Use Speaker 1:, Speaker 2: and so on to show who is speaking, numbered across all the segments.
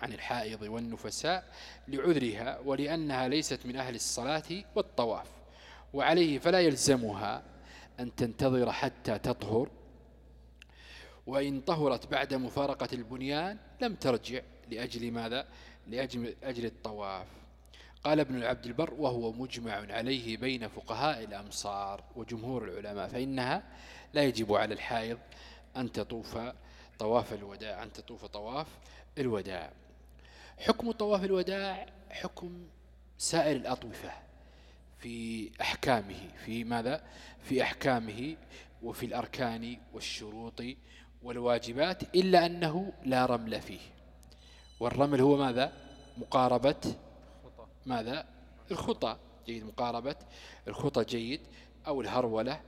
Speaker 1: عن الحائض والنفساء لعذرها ولأنها ليست من أهل الصلاة والطواف وعليه فلا يلزمها أن تنتظر حتى تطهر وإن طهرت بعد مفارقة البنيان لم ترجع لأجل ماذا؟ لأجل أجل الطواف. قال ابن العبد البر وهو مجمع عليه بين فقهاء الأمصار وجمهور العلماء فإنها لا يجب على الحائض أن تطوف طواف الوداع أن تطوف طواف الوداع. حكم طواف الوداع حكم سائر الأطوفة في أحكامه في ماذا؟ في أحكامه وفي الأركان والشروط والواجبات إلا أنه لا رمل فيه. والرمل هو ماذا؟ مقاربة ماذا؟ الخطى. جيد مقاربة الخطى جيد أو الهرولة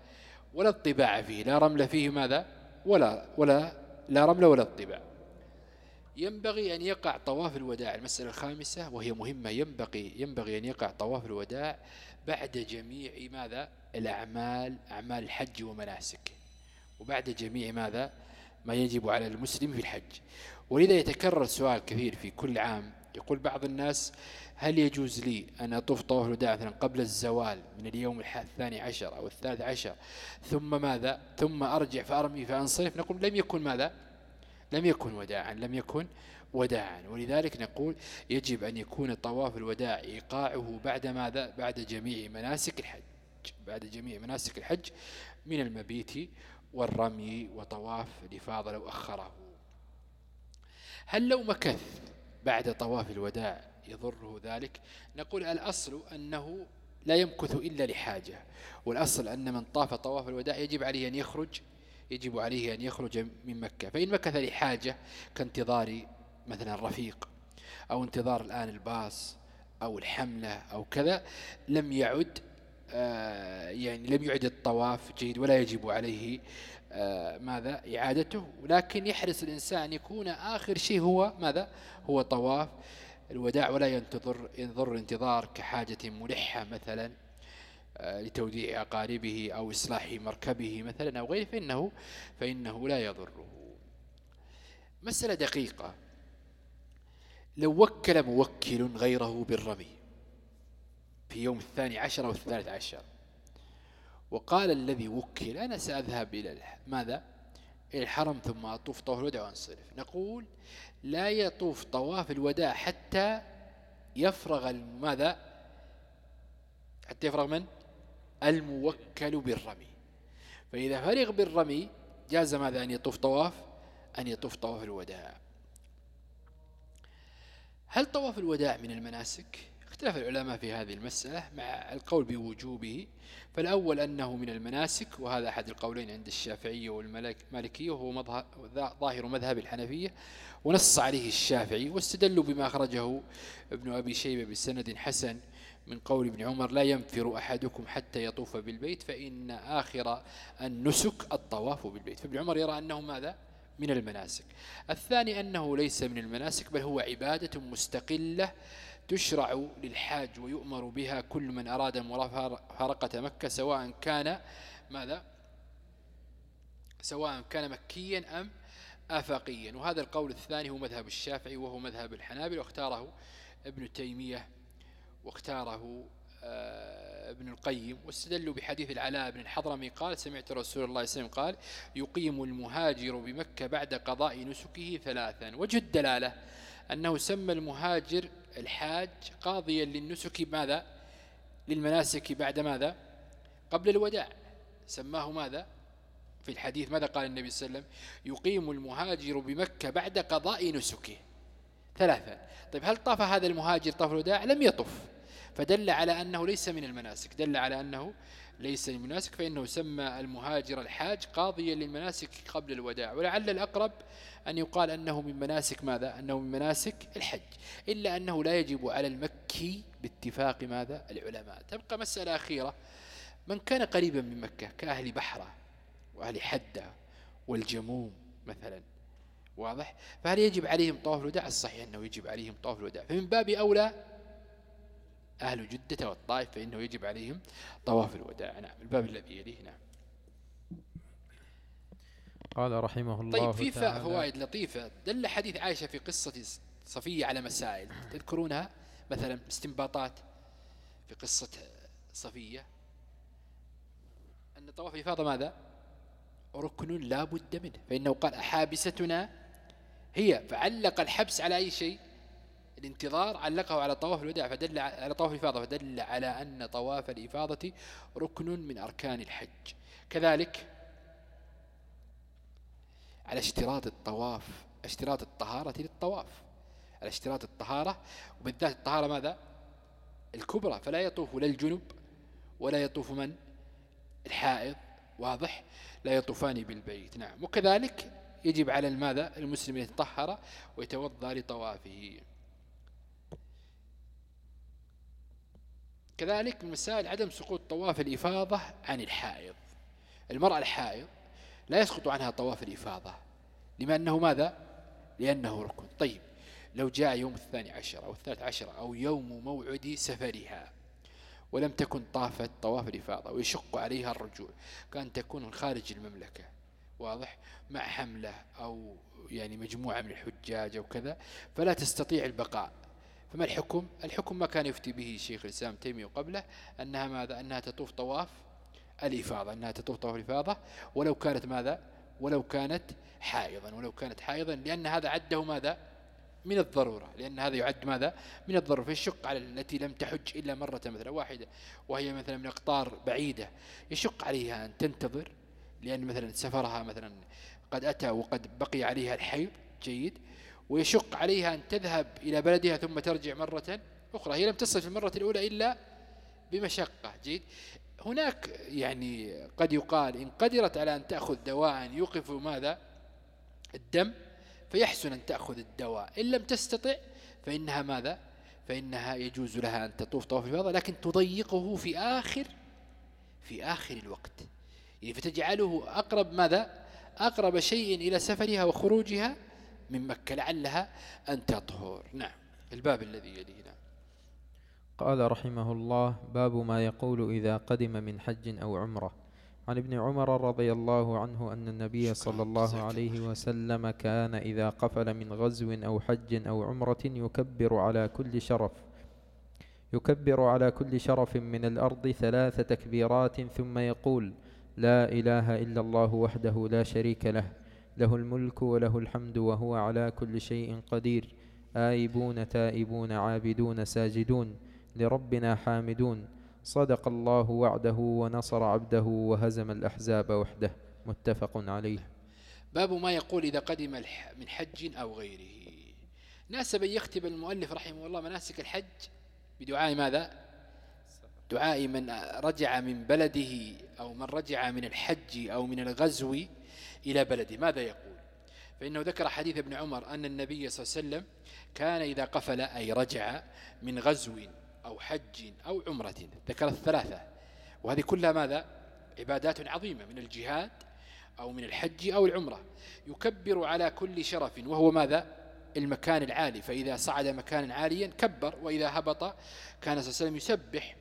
Speaker 1: ولا الطباع فيه. لا رمل فيه ماذا؟ ولا ولا لا رمل ولا الطباع. ينبغي أن يقع طواف الوداع. المسألة الخامسة وهي مهمة ينبغي ينبغي أن يقع طواف الوداع بعد جميع ماذا؟ الأعمال أعمال الحج ومناسك. وبعد جميع ماذا؟ ما يجب على المسلم في الحج. ولذا يتكرر سؤال كثير في كل عام. يقول بعض الناس هل يجوز لي أن أطوف طواف الوداع مثلا قبل الزوال من اليوم الثاني عشر أو الثالث عشر ثم ماذا؟ ثم أرجع فأرمي فأنصرف؟ نقول لم يكن ماذا؟ لم يكن وداعا لم يكن وداعا. ولذلك نقول يجب أن يكون طواف الوداع إيقاعه بعد ماذا؟ بعد جميع مناسك الحج. بعد جميع مناسك الحج من المبيت والرمي وطواف الإفاضة لو أخره. هل لو مكث بعد طواف الوداع يضره ذلك؟ نقول الأصل أنه لا يمكث إلا لحاجة. والأصل أن من طاف طواف الوداع يجب عليه أن يخرج يجب عليه أن يخرج من مكة. فإن مكث لحاجة كانتظار مثلا الرفيق أو انتظار الآن الباص أو الحملة أو كذا لم يعد آه، يعني لم يعد الطواف جيد ولا يجب عليه آه، ماذا؟ إعادته. ولكن يحرص الإنسان أن يكون آخر شيء هو ماذا؟ هو طواف الوداع ولا ينتظر ينظر انتظار كحاجة ملحة مثلا. لتوديع أقاربه أو إصلاح مركبه مثلا أو غيره فإنه, فإنه لا يضره. مسألة دقيقة. لو وكل موكل غيره بالرمي في يوم الثاني عشر أو الثالث عشر وقال الذي وكل أنا سأذهب إلى ماذا؟ إلى الحرم ثم أطوف طواف الوداع وأنصرف. نقول لا يطوف طواف الوداع حتى يفرغ ماذا حتى يفرغ من؟ الموكل بالرمي. فإذا فرغ بالرمي جاز ماذا؟ أن يطوف طواف أن يطوف طواف الوداع. هل طواف الوداع من المناسك؟ اختلف العلماء في هذه المسألة مع القول بوجوبه. فالأول أنه من المناسك وهذا أحد القولين عند الشافعية والمالكية وهو ظاهر مذهب الحنفية. ونص عليه الشافعي واستدلوا بما أخرجه ابن أبي شيبة بسند حسن. من قول ابن عمر لا ينفر أحدكم حتى يطوف بالبيت فإن آخر النسك الطواف بالبيت. فابن عمر يرى أنه ماذا؟ من المناسك. الثاني أنه ليس من المناسك بل هو عبادة مستقلة تشرع للحاج ويؤمر بها كل من أراد مفارقة مكة سواء كان ماذا؟ سواء كان مكيا أم آفاقيا. وهذا القول الثاني هو مذهب الشافعي وهو مذهب الحنابل واختاره ابن تيمية واختاره آه، ابن القيم واستدلوا بحديث العلاء بن الحضرمي قال سمعت رسول الله صلى الله عليه وسلم قال يقيم المهاجر بمكة بعد قضاء نسكه ثلاثا وجه الدلالة أنه سمى المهاجر الحاج قاضيا للنسك ماذا؟ للمناسك بعد ماذا؟ قبل الوداع. سماه ماذا؟ في الحديث ماذا قال النبي صلى الله عليه وسلم؟ يقيم المهاجر بمكة بعد قضاء نسكه ثلاثة. طيب هل طاف هذا المهاجر طاف الوداع لم يطف. فدل على أنه ليس من المناسك. دل على أنه ليس من المناسك فإنه سمى المهاجر الحاج قاضيا للمناسك قبل الوداع. ولعل الأقرب أن يقال أنه من مناسك ماذا؟ أنه من مناسك الحج. إلا أنه لا يجب على المكي باتفاق ماذا؟ العلماء. تبقى مسألة أخيرة. من كان قريبا من مكة؟ كأهل بحرة وأهل حدة والجموم مثلا. واضح؟ فهل يجب عليهم طواف الوداع؟ الصحيح أنه يجب عليهم طواف الوداع. فمن باب أولى أهل جدة والطائف فإنه يجب عليهم طواف الوداع. نعم الباب الذي يليه نعم.
Speaker 2: قال رحمه الله
Speaker 1: طيب في فوائد لطيفة. دل حديث عائشة في قصة صفية على مسائل. تذكرونها؟ مثلا استنباطات في قصة صفية. أن طواف الإفاضة ماذا؟ ركن لا بد منه. فإنه قال حابستنا هي فعلق الحبس على أي شيء؟ الانتظار علقه على طواف الوداع فدل على طواف الإفاضة فدل على أن طواف الإفاضة ركن من أركان الحج. كذلك على اشتراط الطواف اشتراط الطهارة للطواف. على اشتراط الطهارة وبالذات الطهارة ماذا؟ الكبرى فلا يطوف لا الجنب ولا يطوف من؟ الحائض واضح؟ لا يطوفان بالبيت. نعم. وكذلك يجب على الماذا؟ المسلم يتطهر ويتوضأ لطوافه. كذلك من مسائل عدم سقوط طواف الإفاضة عن الحائض. المرأة الحائض لا يسقط عنها طواف الإفاضة. لما أنه ماذا؟ لأنه ركن. طيب لو جاء يوم الثاني عشر أو الثالث عشر أو يوم موعد سفرها ولم تكن طافت طواف الإفاضة ويشق عليها الرجوع كان تكون خارج المملكة واضح مع حملة أو يعني مجموعة من الحجاج أو كذا فلا تستطيع البقاء. فما الحكم؟ الحكم ما كان يفتي به شيخ الإسلام تيمي قبله أنها ماذا؟ أنها تطوف طواف الإفاضة أنها تطوف طواف الإفاضة ولو كانت ماذا؟ ولو كانت حائضا ولو كانت حائضا لأن هذا عده ماذا؟ من الضرورة لأن هذا يعد ماذا؟ من الضرورة. فيشق على التي لم تحج إلا مرة مثلا واحدة وهي مثلا من أقطار بعيدة يشق عليها أن تنتظر لأن مثلا سفرها مثلا قد أتى وقد بقي عليها الحيض جيد ويشق عليها أن تذهب إلى بلدها ثم ترجع مرة أخرى. هي لم تصل في المرة الأولى إلا بمشقة جيد. هناك يعني قد يقال إن قدرت على أن تأخذ دواء يوقف ماذا؟ الدم فيحسن أن تأخذ الدواء. إن لم تستطع فإنها ماذا؟ فإنها يجوز لها أن تطوف طواف الفضاء لكن تضيقه في آخر في آخر الوقت. فتجعله أقرب ماذا؟ أقرب شيء إلى سفرها وخروجها من مكة لعلها أن تطهر. نعم الباب الذي يليه نعم
Speaker 2: قال رحمه الله باب ما يقول إذا قدم من حج أو عمرة. عن ابن عمر رضي الله عنه أن النبي صلى الله عليه وسلم كان إذا قفل من غزو أو حج أو عمرة يكبر على كل شرف يكبر على كل شرف من الأرض ثلاث تكبيرات ثم يقول لا إله إلا الله وحده لا شريك له له الملك وله الحمد وهو على كل شيء قدير آيبون تائبون عابدون ساجدون لربنا حامدون صدق الله وعده ونصر عبده وهزم الأحزاب وحده متفق عليه.
Speaker 1: باب ما يقول إذا قدم من حج أو غيره. ناسب أن يختم المؤلف رحمه الله مناسك الحج بدعاء ماذا؟ دعاء من رجع من بلده أو من رجع من الحج أو من الغزو إلى بلده. ماذا يقول؟ فإنه ذكر حديث ابن عمر أن النبي صلى الله عليه وسلم كان إذا قفل أي رجع من غزو أو حج أو عمرة. ذكر الثلاثة. وهذه كلها ماذا؟ عبادات عظيمة من الجهاد أو من الحج أو العمرة. يكبر على كل شرف وهو ماذا؟ المكان العالي. فإذا صعد مكانا عاليا كبر وإذا هبط كان صلى الله عليه وسلم يسبح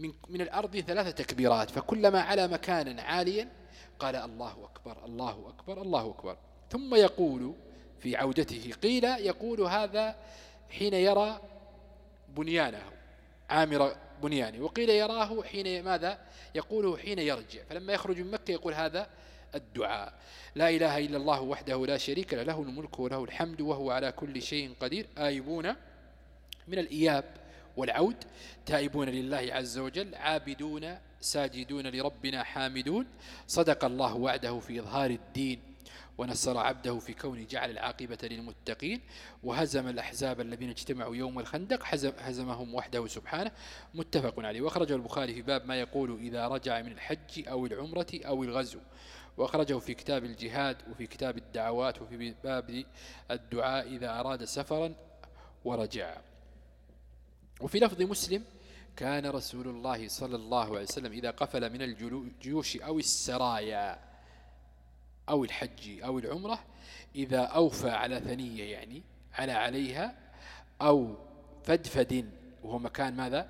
Speaker 1: من, من الأرض ثلاثة تكبيرات فكلما على مكانا عاليا قال الله أكبر الله أكبر الله أكبر. ثم يقول في عودته قيل يقول هذا حين يرى بنيانه عامر بنيانه وقيل يراه حين ماذا؟ يقوله حين يرجع. فلما يخرج من مكة يقول هذا الدعاء. لا إله إلا الله وحده لا شريك له له الملك وله الحمد وهو على كل شيء قدير. آيبون من الإياب والعود تائبون لله عز وجل عابدون ساجدون لربنا حامدون. صدق الله وعده في إظهار الدين ونصر عبده في كون جعل العاقبة للمتقين وهزم الأحزاب الذين اجتمعوا يوم الخندق هزمهم وحده سبحانه. متفق عليه. وأخرجه البخاري في باب ما يقول إذا رجع من الحج أو العمرة أو الغزو. وأخرجه في كتاب الجهاد وفي كتاب الدعوات وفي باب الدعاء إذا أراد سفرا ورجع. وفي لفظ مسلم كان رسول الله صلى الله عليه وسلم إذا قفل من الجيوش أو السرايا أو الحج أو العمرة إذا أوفى على ثنية يعني على عليها أو فدفد وهو مكان ماذا؟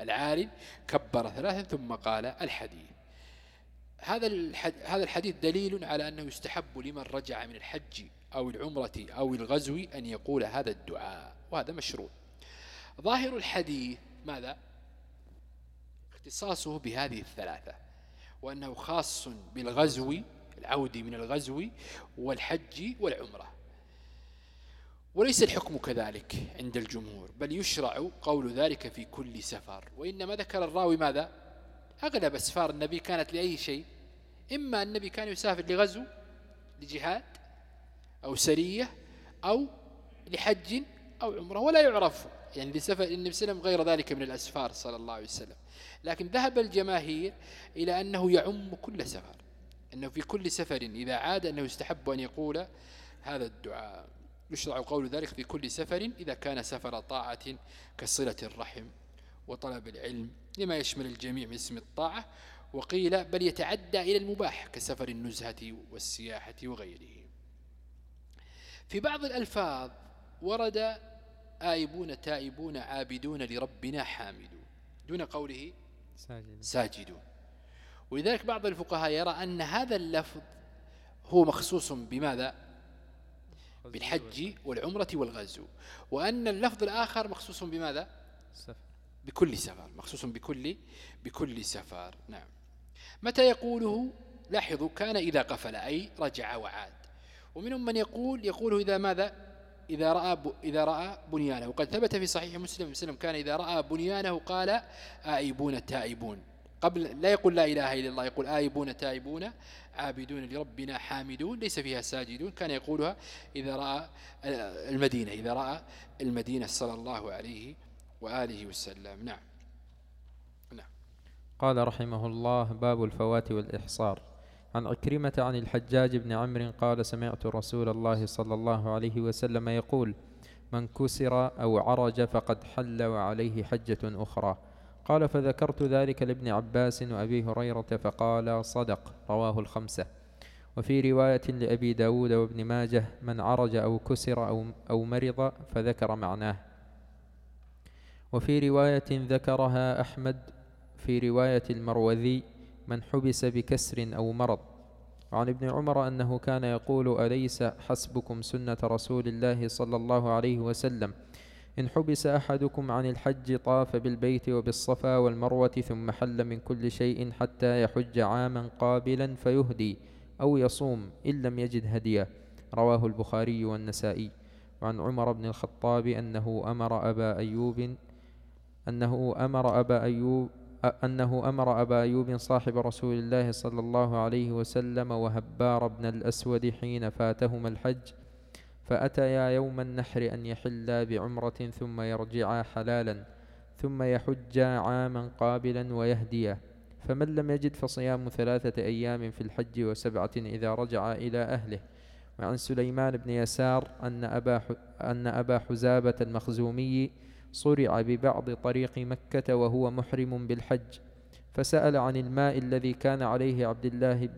Speaker 1: العال كبر ثلاثا ثم قال الحديث. هذا هذا الحديث دليل على أنه يستحب لمن رجع من الحج أو العمرة أو الغزو أن يقول هذا الدعاء وهذا مشروع. ظاهر الحديث ماذا؟ اختصاصه بهذه الثلاثة. وأنه خاص بالغزو العود من الغزو والحج والعمرة. وليس الحكم كذلك عند الجمهور بل يشرع قول ذلك في كل سفر. وإنما ذكر الراوي ماذا؟ أغلب أسفار النبي كانت لأي شيء؟ إما النبي كان يسافر لغزو لجهاد أو سرية أو لحج أو عمرة ولا يعرف يعني لسفر النبي صلى الله عليه وسلم غير ذلك من الأسفار صلى الله عليه وسلم. لكن ذهب الجماهير إلى أنه يعم كل سفر أنه في كل سفر إذا عاد أنه يستحب أن يقول هذا الدعاء. يشرع قول ذلك في كل سفر إذا كان سفر طاعة كصلة الرحم وطلب العلم لما يشمل الجميع من اسم الطاعة وقيل بل يتعدى إلى المباح كسفر النزهة والسياحة وغيره. في بعض الألفاظ ورد آيبون تائبون عابدون لربنا حامدون. دون قوله ساجدون, ساجدون. ولذلك بعض الفقهاء يرى أن هذا اللفظ هو مخصوص بماذا؟ بالحج والعمرة. والغزو. وأن اللفظ الآخر مخصوص بماذا؟ بكل سفر. مخصوص بكل بكل سفر. نعم. متى يقوله؟ لاحظوا كان إذا قفل أي رجع وعاد. ومنهم من يقول يقوله إذا ماذا؟ إذا رأى, إذا رأى بنيانه. وقد ثبت في صحيح مسلم مسلم كان إذا رأى بنيانه قال آئبون تائبون. قبل لا يقول لا إله إلا الله يقول آيبون تائبون عابدون لربنا حامدون ليس فيها ساجدون. كان يقولها إذا رأى المدينة إذا رأى المدينة صلى الله عليه وآله وسلم. نعم.
Speaker 2: نعم. قال رحمه الله باب الفوات والإحصار. عن عكرمة عن الحجاج بن عمرو قال سمعت رسول الله صلى الله عليه وسلم يقول من كسر أو عرج فقد حل وعليه حجة أخرى. قال فذكرت ذلك لابن عباس وأبي هريرة فقال صدق. رواه الخمسة. وفي رواية لأبي داود وابن ماجه من عرج أو كسر أو, أو مرض فذكر معناه. وفي رواية ذكرها أحمد في رواية المروذي من حبس بكسر أو مرض. وعن ابن عمر أنه كان يقول أليس حسبكم سنة رسول الله صلى الله عليه وسلم؟ إن حبس أحدكم عن الحج طاف بالبيت وبالصفا والمروة ثم حل من كل شيء حتى يحج عاما قابلا فيهدي أو يصوم إن لم يجد هديا رواه البخاري والنسائي. وعن عمر بن الخطاب أنه أمر أبا أيوب أنه أمر أبا أيوب أنه أمر أبا أيوب صاحب رسول الله صلى الله عليه وسلم وهبار بن الأسود حين فاتهما الحج فأتيا يوم النحر أن يحلا بعمرة ثم يرجعا حلالا ثم يحجا عاما قابلا ويهديا. فمن لم يجد فصيام ثلاثة أيام في الحج وسبعة إذا رجع إلى أهله. وعن سليمان بن يسار أن أبا, أن أبا حزابة المخزومي صرع ببعض طريق مكة وهو محرم بالحج. فسأل عن الماء الذي كان عليه عبد الله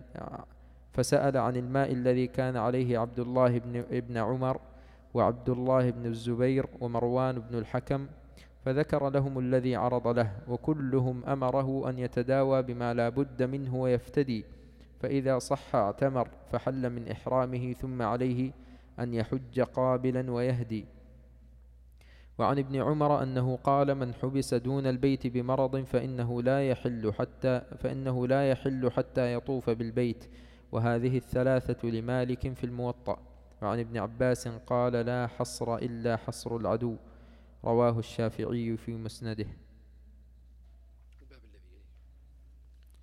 Speaker 2: فسأل عن الماء الذي كان عليه عبد الله بن ابن عمر وعبد الله بن الزبير ومروان بن الحكم فذكر لهم الذي عرض له وكلهم أمره أن يتداوى بما لا بد منه ويفتدي. فإذا صح اعتمر فحل من إحرامه ثم عليه أن يحج قابلا ويهدي. وعن ابن عمر أنه قال من حبس دون البيت بمرض فإنه لا يحل حتى فإنه لا يحل حتى يطوف بالبيت. وهذه الثلاثة لمالك في الموطأ. وعن ابن عباس قال لا حصر إلا حصر العدو. رواه الشافعي في مسنده.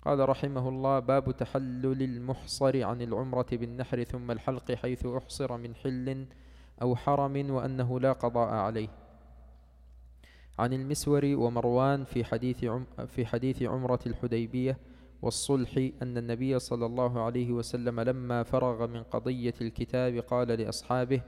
Speaker 2: قال رحمه الله باب تحلل المحصر عن العمرة بالنحر ثم الحلق حيث أحصر من حل أو حرم وأنه لا قضاء عليه. عن المسور ومروان في حديث, عم في حديث عمرة الحديبية والصلح أن النبي صلى الله عليه وسلم لما فرغ من قضية الكتاب قال لأصحابه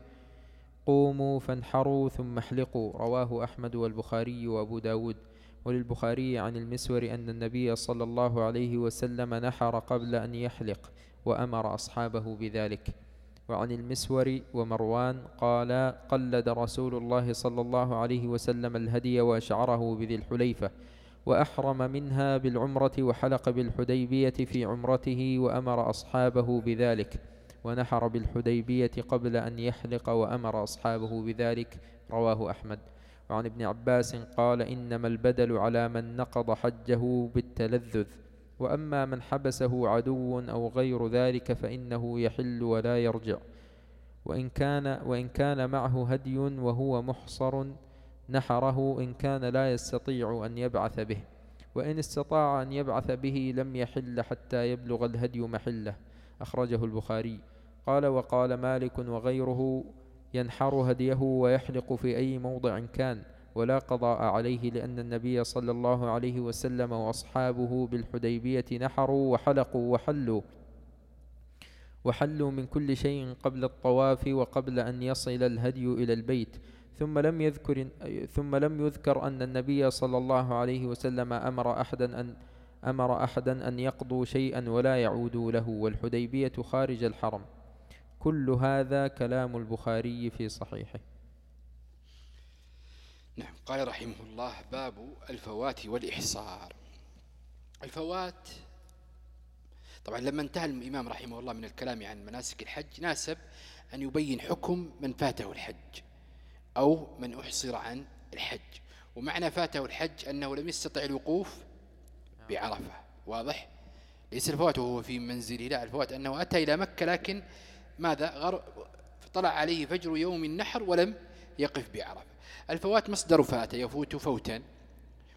Speaker 2: قوموا فانحروا ثم احلقوا رواه أحمد والبخاري وأبو داود وللبخاري عن المسور أن النبي صلى الله عليه وسلم نحر قبل أن يحلق وأمر أصحابه بذلك. وعن المسور ومروان قال قلد رسول الله صلى الله عليه وسلم الهدي وأشعره بذي الحليفة وأحرم منها بالعمرة وحلق بالحديبية في عمرته وأمر أصحابه بذلك ونحر بالحديبية قبل أن يحلق وأمر أصحابه بذلك رواه أحمد. وعن ابن عباس قال إنما البدل على من نقض حجه بالتلذذ وأما من حبسه عدو أو غير ذلك فإنه يحل ولا يرجع. وإن كان, وإن كان معه هدي وهو محصر نحره إن كان لا يستطيع أن يبعث به. وإن استطاع أن يبعث به لم يحل حتى يبلغ الهدي محله. أخرجه البخاري. قال وقال مالك وغيره ينحر هديه ويحلق في أي موضع كان. ولا قضاء عليه لأن النبي صلى الله عليه وسلم وأصحابه بالحديبية نحروا وحلقوا وحلوا وحلوا من كل شيء قبل الطواف وقبل أن يصل الهدي إلى البيت. ثم لم يذكر ثم لم يذكر أن النبي صلى الله عليه وسلم أمر أحدا أن أمر أحدا أن يقضوا شيئا ولا يعودوا له والحديبية خارج الحرم. كل هذا كلام البخاري في صحيحه.
Speaker 1: نعم قال رحمه الله باب الفوات والإحصار. الفوات طبعا لما انتهى الإمام رحمه الله من الكلام عن مناسك الحج ناسب أن يبين حكم من فاته الحج أو من أحصر عن الحج. ومعنى فاته الحج أنه لم يستطع الوقوف بعرفة واضح؟ ليس الفوات وهو في منزله لا الفوات أنه أتى إلى مكة لكن ماذا؟ غر... طلع عليه فجر يوم النحر ولم يقف بعرفة. الفوات مصدر فات يفوت فوتا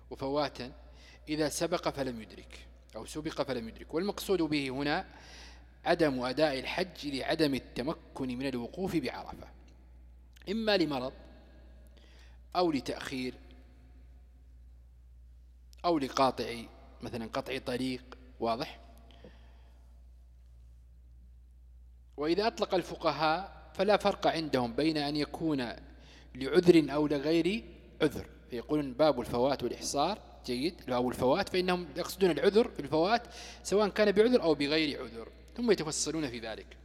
Speaker 1: وفواتا إذا سبق فلم يدرك أو سبق فلم يدرك. والمقصود به هنا عدم أداء الحج لعدم التمكن من الوقوف بعرفة. إما لمرض أو لتأخير أو لقاطع مثلا قطع طريق واضح؟ وإذا أطلق الفقهاء فلا فرق عندهم بين أن يكون لعذر أو لغير عذر. فيقولون باب الفوات والإحصار. جيد. أو الفوات فإنهم يقصدون العذر في الفوات سواء كان بعذر أو بغير عذر. ثم يتفصلون في ذلك.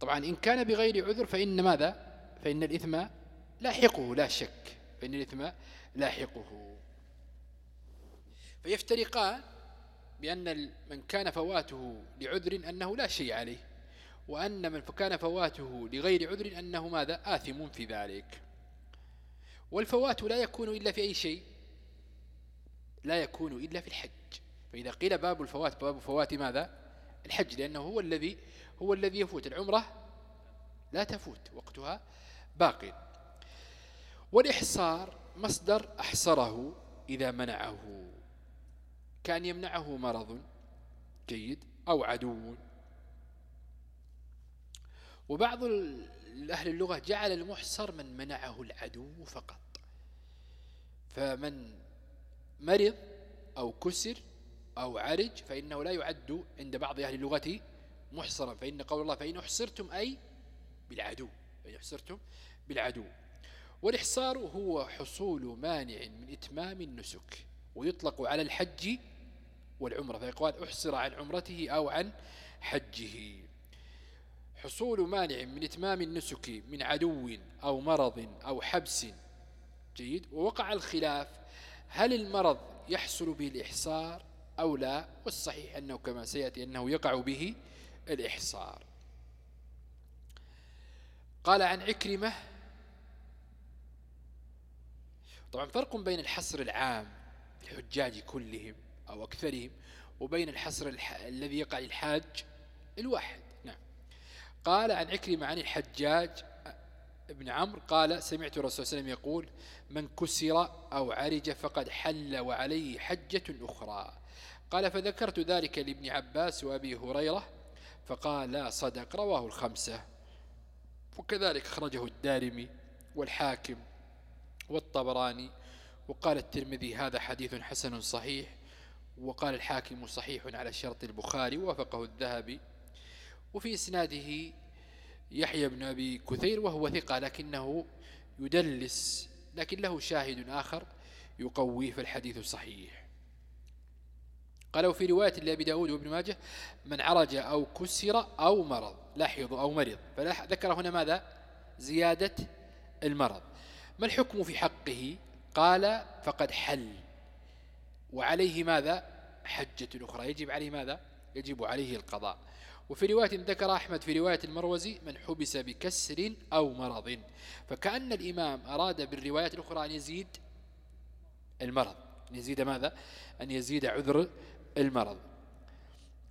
Speaker 1: طبعا إن كان بغير عذر فإن ماذا؟ فإن الإثم لاحقه لا شك. فإن الإثم لاحقه. فيفترقان بأن من كان فواته لعذر أنه لا شيء عليه. وأن من كان فواته لغير عذر أنه ماذا؟ آثم في ذلك. والفوات لا يكون إلا في أي شيء. لا يكون إلا في الحج. فإذا قيل باب الفوات باب فوات ماذا؟ الحج لأنه هو الذي هو الذي يفوت. العمرة لا تفوت وقتها باقي. والإحصار مصدر أحصره إذا منعه. كأن يمنعه مرض جيد أو عدو. وبعض أهل اللغة جعل المحصر من منعه العدو فقط. فمن مرض أو كسر أو عرج فإنه لا يعد عند بعض أهل اللغة محصرا. فإن قول الله فإن أحصرتم أي بالعدو فإن أحصرتم بالعدو. والإحصار هو حصول مانع من إتمام النسك ويطلق على الحج والعمرة. فيقال أحصر عن عمرته أو عن حجه. حصول مانع من إتمام النسك من عدو أو مرض أو حبس. جيد. ووقع الخلاف هل المرض يحصل به الإحصار أو لا؟ والصحيح أنه كما سيأتي أنه يقع به الإحصار. قال عن عكرمة. طبعا فرق بين الحصر العام الحجاج كلهم أو أكثرهم وبين الحصر الح... الذي يقع للحاج الواحد. قال عن عكرمة عن الحجاج ابن عمرو قال سمعت الرسول صلى الله عليه وسلم يقول من كسر أو عرج فقد حل وعليه حجة أخرى. قال فذكرت ذلك لابن عباس وأبي هريرة فقال لا صدق رواه الخمسة. وكذلك خرجه الدارمي والحاكم والطبراني وقال الترمذي هذا حديث حسن صحيح وقال الحاكم صحيح على شرط البخاري وافقه الذهبي. وفي إسناده يحيى بن أبي كثير وهو ثقة لكنه يدلس لكن له شاهد آخر يقويه فالحديث صحيح قالوا في رواية لأبي داود وابن ماجه من عرج أو كسر أو مرض لاحظوا أو مرض فذكر هنا ماذا؟ زيادة المرض. ما الحكم في حقه؟ قال فقد حل وعليه ماذا؟ حجة أخرى يجب عليه ماذا؟ يجب عليه القضاء. وفي رواية ذكر أحمد في رواية المروزي من حبس بكسر أو مرض. فكأن الإمام أراد بالروايات الأخرى أن يزيد المرض. أن يزيد ماذا؟ أن يزيد عذر المرض.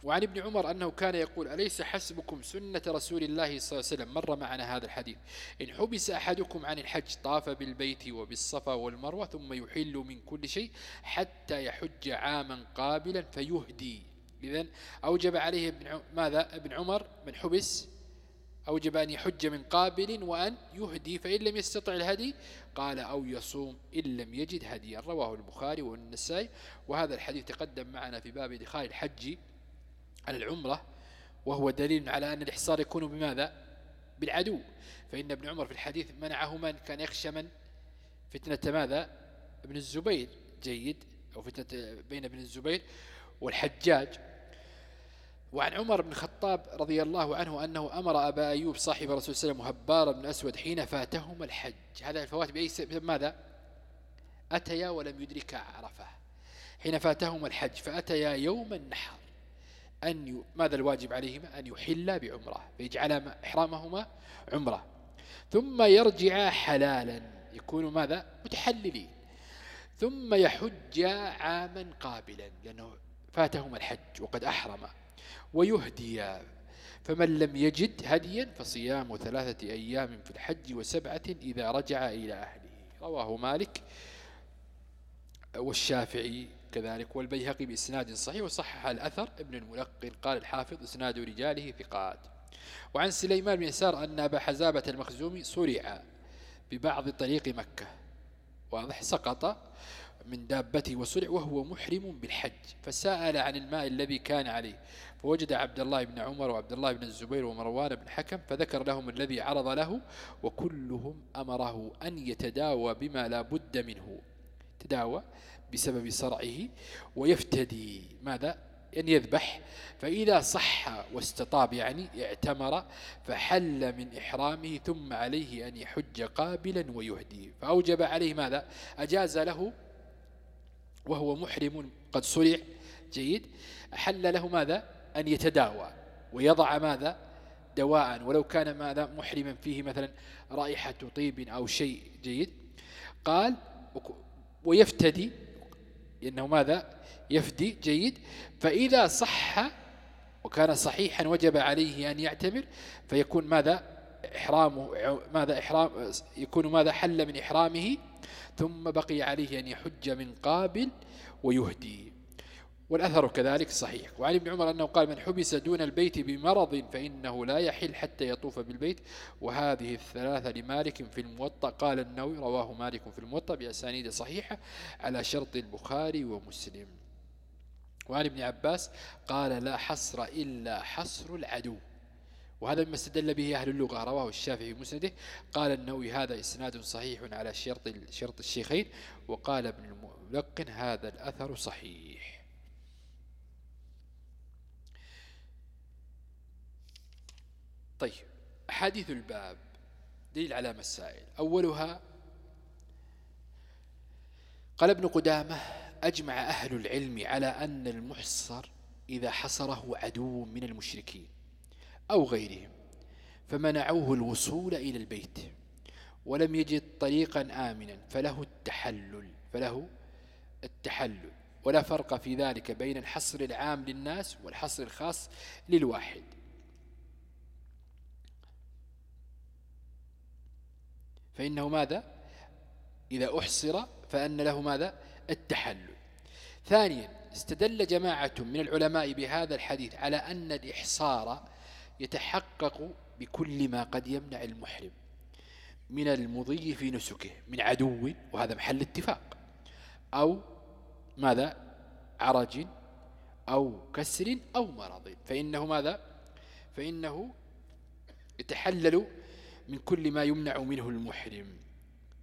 Speaker 1: وعن ابن عمر أنه كان يقول أليس حسبكم سنة رسول الله صلى الله عليه وسلم؟ مر معنا هذا الحديث. إن حبس أحدكم عن الحج طاف بالبيت وبالصفا والمروة ثم يحل من كل شيء حتى يحج عاما قابلا فيهدي. إذن أوجب عليه ابن ماذا؟ ابن عمر من حبس أوجب أن يحج من قابل وأن يهدي فإن لم يستطع الهدي قال أو يصوم إن لم يجد هديا. رواه البخاري والنسائي. وهذا الحديث تقدم معنا في باب دخال الحج على العمرة وهو دليل على أن الإحصار يكون بماذا؟ بالعدو. فإن ابن عمر في الحديث منعه من كان يخشى من؟ فتنة ماذا؟ ابن الزبير جيد أو فتنة بين ابن الزبير والحجاج. وعن عمر بن الخطاب رضي الله عنه أنه أمر أبا أيوب صاحب رسول الله عليه وسلم هبار بن أسود حين فاتهما الحج. هذا الفوات بأي سبب ماذا؟ أتيا ولم يدرك عرفة. حين فاتهما الحج فأتيا يوم النحر أن ي... ماذا الواجب عليهما؟ أن يحلا بعمرة فيجعل إحرامهما عمرة. ثم يرجع حلالا يكون ماذا؟ متحللين. ثم يحج عاما قابلا لأنه فاتهما الحج وقد أحرم. ويهدي. فمن لم يجد هديا فصيام ثلاثة أيام في الحج وسبعة إذا رجع إلى أهله. رواه مالك والشافعي كذلك والبيهقي بإسناد صحيح وصحح الأثر. ابن الملقن قال الحافظ إسناد رجاله ثقات. وعن سليمان بن يسار أن أبا حزابة المخزومي صرع ببعض طريق مكة واضح سقط من دابته وصرع وهو محرم بالحج فسأل عن الماء الذي كان عليه. فوجد عبد الله بن عمر وعبد الله بن الزبير ومروان بن حكم فذكر لهم الذي عرض له وكلهم أمره أن يتداوى بما لا بد منه. تداوى بسبب صرعه ويفتدي. ماذا؟ أن يذبح. فإذا صح واستطاب يعني اعتمر فحل من إحرامه ثم عليه أن يحج قابلا ويهدي. فأوجب عليه ماذا؟ أجاز له وهو محرم قد صرع. جيد. حل له ماذا؟ أن يتداوى ويضع ماذا؟ دواء ولو كان ماذا؟ محرما فيه مثلا رائحة طيب أو شيء جيد. قال ويفتدي لأنه ماذا؟ يفدي جيد. فإذا صح وكان صحيحا وجب عليه أن يعتمر فيكون ماذا؟ إحرامه ماذا؟ إحرام يكون ماذا؟ حل من إحرامه ثم بقي عليه أن يحج من قابل ويهدي. والأثر كذلك صحيح. وعن ابن عمر أنه قال من حبس دون البيت بمرض فإنه لا يحل حتى يطوف بالبيت. وهذه الثلاثة لمالك في الموطأ. قال النووي رواه مالك في الموطأ بأسانيد صحيحة على شرط البخاري ومسلم. وعن ابن عباس قال لا حصر إلا حصر العدو. وهذا مما استدل به أهل اللغة. رواه الشافعي مسنده. قال النووي هذا إسناد صحيح على شرط شرط الشيخين. وقال ابن الملقن هذا الأثر صحيح. طيب حديث الباب دليل على مسائل. أولها قال ابن قدامة أجمع أهل العلم على أن المحصر إذا حصره عدو من المشركين أو غيرهم فمنعوه الوصول إلى البيت ولم يجد طريقا آمنا فله التحلل فله التحلل. ولا فرق في ذلك بين الحصر العام للناس والحصر الخاص للواحد. فإنه ماذا؟ إذا أحصر فأن له ماذا؟ التحلل. ثانيا استدل جماعة من العلماء بهذا الحديث على أن الإحصار يتحقق بكل ما قد يمنع المحرم من المضي في نسكه من عدو وهذا محل اتفاق. أو ماذا؟ عرج أو كسر أو مرض. فإنه ماذا؟ فإنه يتحلل من كل ما يمنع منه المحرم.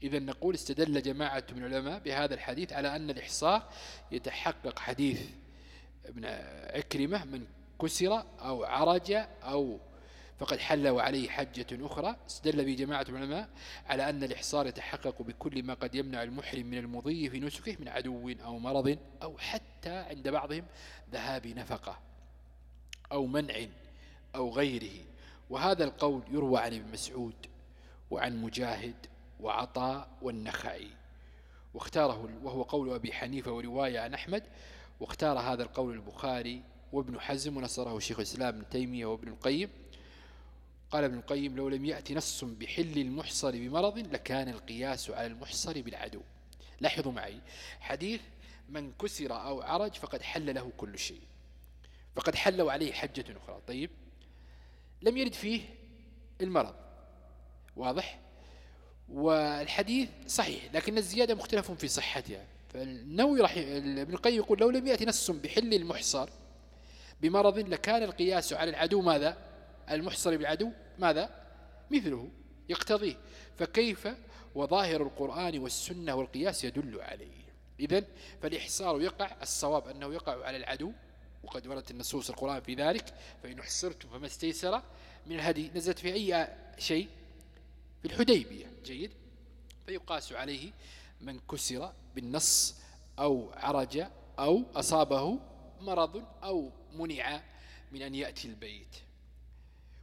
Speaker 1: إذا نقول استدل جماعة من العلماء بهذا الحديث على أن الإحصاء يتحقق حديث ابن عكرمة من كسر أو عرج أو فقد حل وعليه حجة أخرى. استدل به جماعة العلماء على أن الإحصار يتحقق بكل ما قد يمنع المحرم من المضي في نسكه من عدو أو مرض أو حتى عند بعضهم ذهاب نفقة أو منع أو غيره. وهذا القول يروى عن ابن مسعود وعن مجاهد وعطاء والنخعي واختاره وهو قول أبي حنيفة ورواية عن أحمد واختار هذا القول البخاري وابن حزم ونصره شيخ الإسلام ابن تيمية وابن القيم. قال ابن القيم لو لم يأتي نص بحل المحصر بمرض لكان القياس على المحصر بالعدو. لاحظوا معي حديث من كسر أو عرج فقد حل له كل شيء فقد حلوا عليه حجة أخرى. طيب لم يرد فيه المرض. واضح؟ والحديث صحيح لكن الزيادة مختلف في صحتها. فالنووي رح ابن القيم يقول لو لم يأتي نص بحل المحصر بمرض لكان القياس على العدو ماذا؟ المحصر بالعدو ماذا؟ مثله. يقتضيه. فكيف وظاهر القرآن والسنة والقياس يدل عليه؟ إذن فالإحصار يقع الصواب أنه يقع على العدو وقد وردت النصوص القرآن في ذلك فإن حصرتم فما استيسر من الهدي نزلت في أي شيء؟ في الحديبية. جيد. فيقاس عليه من كسر بالنص أو عرج أو أصابه مرض أو منع من أن يأتي البيت.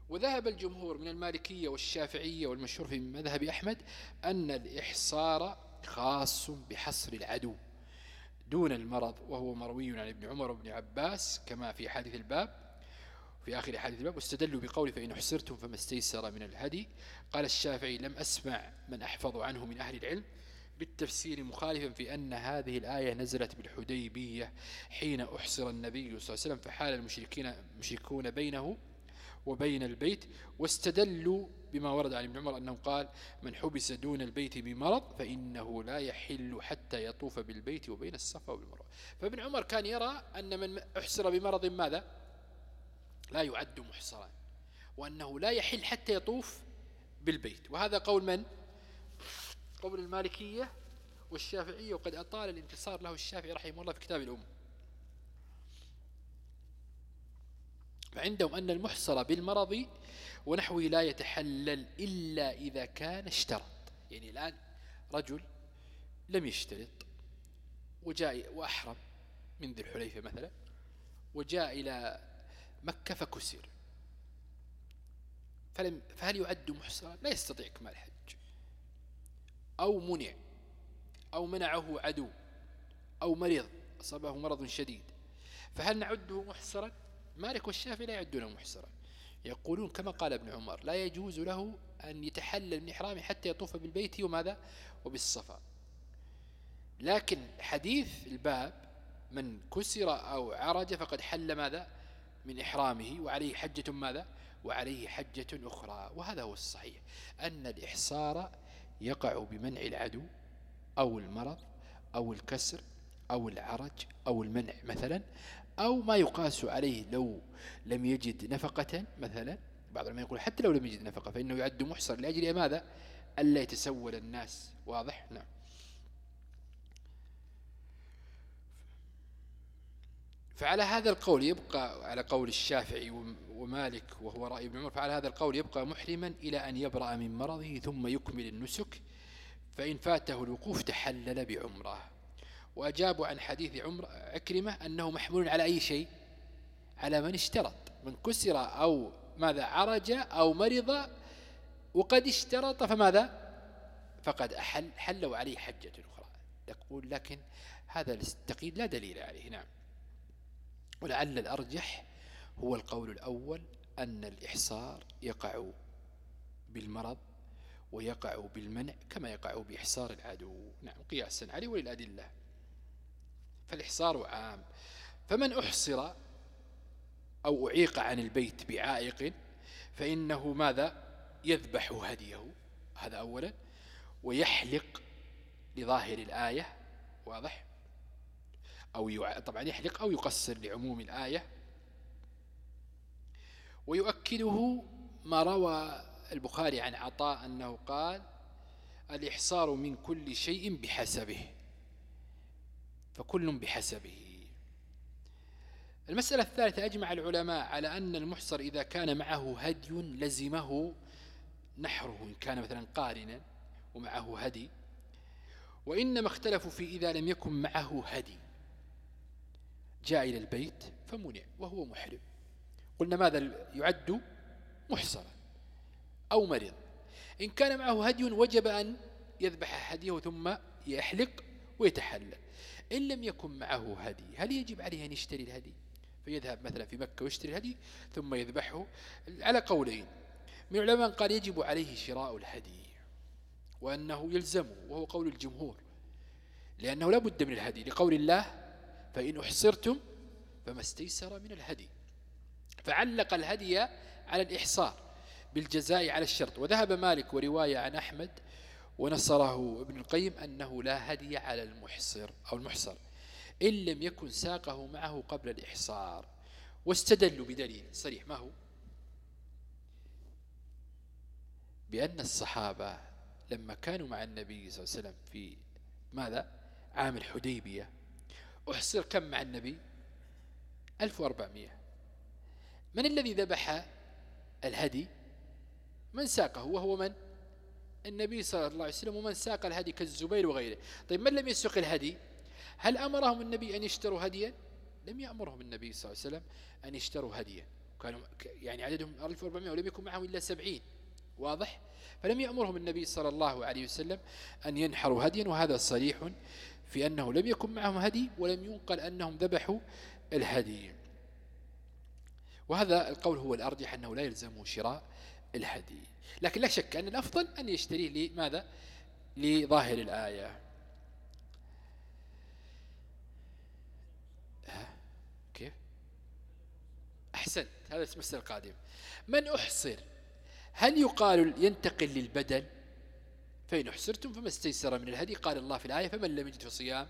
Speaker 1: وذهب الجمهور من المالكية والشافعية والمشهور في مذهب أحمد أن الإحصار خاص بحصر العدو. دون المرض وهو مروي عن ابن عمر وابن عباس كما في حديث الباب. في آخر حديث الباب واستدلوا بقول فإن حصرتم فما استيسر من الهدي. قال الشافعي لم أسمع من أحفظ عنه من أهل العلم بالتفسير مخالفا في أن هذه الآية نزلت بالحديبية حين أحصر النبي صلى الله عليه وسلم فحال المشركين بينه وبين البيت واستدلوا بما ورد عن ابن عمر أنه قال من حبس دون البيت بمرض فإنه لا يحل حتى يطوف بالبيت وبين الصفا والمروة. فابن عمر كان يرى أن من أحصر بمرض ماذا؟ لا يعد محصرا. وأنه لا يحل حتى يطوف بالبيت. وهذا قول من؟ قول المالكية والشافعية. وقد أطال الانتصار له الشافعي رحمه الله في كتاب الأم. فعندهم أن المحصر بالمرض ونحوه لا يتحلل إلا إذا كان اشترط. يعني الآن رجل لم يشترط وجاء وأحرم من ذي الحليفة مثلا وجاء إلى مكة فكسر. فلم فهل يعد محصرا؟ لا يستطيع كمال الحج أو منع. أو منعه عدو. أو مريض. أصابه مرض شديد. فهل نعده محصرا؟ مالك والشافعي لا يعدونه محصرا. يقولون كما قال ابن عمر لا يجوز له أن يتحلل من إحرامه حتى يطوف بالبيت وماذا؟ وبالصفا. لكن حديث الباب من كسر أو عرج فقد حل ماذا؟ من إحرامه وعليه حجة ماذا؟ وعليه حجة أخرى. وهذا هو الصحيح أن الإحصار يقع بمنع العدو أو المرض أو الكسر أو العرج أو المنع. مثلا أو ما يقاس عليه لو لم يجد نفقة مثلا بعض العلماء يقول حتى لو لم يجد نفقة فإنه يعد محصر لأجل ماذا؟ ألا يتسول الناس. واضح؟ نعم. فعلى هذا القول يبقى على قول الشافعي ومالك وهو رأي ابن عمر فعلى هذا القول يبقى محرما إلى أن يبرأ من مرضه ثم يكمل النسك فإن فاته الوقوف تحلل بعمرة. وأجابوا عن حديث عمر عكرمة أنه محمول على أي شيء؟ على من اشترط من كسر أو ماذا عرج أو مرض وقد اشترط فماذا؟ فقد أحل حلوا عليه حجة أخرى. تقول لكن هذا التقييد لا دليل عليه نعم. ولعل الأرجح هو القول الأول أن الإحصار يقع بالمرض ويقع بالمنع كما يقع بإحصار العدو. نعم قياسا عليه وللأدلة. فالإحصار عام. فمن أحصر أو أعيق عن البيت بعائق فإنه ماذا؟ يذبح هديه. هذا أولا. ويحلق لظاهر الآية واضح؟ أو يع... طبعا يحلق أو يقصر لعموم الآية. ويؤكده ما روى البخاري عن عطاء أنه قال الإحصار من كل شيء بحسبه. فكل بحسبه. المسألة الثالثة أجمع العلماء على أن المحصر إذا كان معه هدي لزمه نحره إن كان مثلا قارنا ومعه هدي وإنما اختلفوا في إذا لم يكن معه هدي. جاء إلى البيت فمنع وهو محرم. قلنا ماذا يعد محصرا أو مريض إن كان معه هدي وجب أن يذبح هديه ثم يحلق ويتحلل إن لم يكن معه هدي هل يجب عليه أن يشتري الهدي؟ فيذهب مثلا في مكة ويشتري الهدي ثم يذبحه. على قولين من العلماء قال يجب عليه شراء الهدي وأنه يلزمه وهو قول الجمهور لأنه لا بد من الهدي. لقول الله فإن أحصرتم فما استيسر من الهدي. فعلق الهدي على الإحصار بالجزاء على الشرط. وذهب مالك ورواية عن أحمد ونصره ابن القيم أنه لا هدي على المحصر أو المحصر إن لم يكن ساقه معه قبل الإحصار. واستدلوا بدليل صريح ما هو؟ بأن الصحابة لما كانوا مع النبي صلى الله عليه وسلم في ماذا؟ عام الحديبية أحصر كم مع النبي؟ 1400 من الذي ذبح الهدي؟ من ساقه وهو من؟ النبي صلى الله عليه وسلم ومن ساق الهدي كالزبير وغيره. طيب من لم يسق الهدي؟ هل أمرهم النبي أن يشتروا هديا لم يأمرهم النبي صلى الله عليه وسلم أن يشتروا هديا كانوا يعني عددهم 1400 ولم يكن معهم إلا 70 واضح؟ فلم يأمرهم النبي صلى الله عليه وسلم أن ينحروا هديا وهذا صريح في أنه لم يكن معهم هدي ولم ينقل أنهم ذبحوا الهدي. وهذا القول هو الأرجح أنه لا يلزم شراء الهدي لكن لا شك أن الأفضل أن يشتريه لماذا لظاهر الآية. كيف؟ أحسنت. هذا المسألة القادم. من أحصر؟ هل يقال ينتقل للبدل؟ فإن أحصرتم فما استيسر من الهدي؟ قال الله في الآية فمن لم يجد فصيام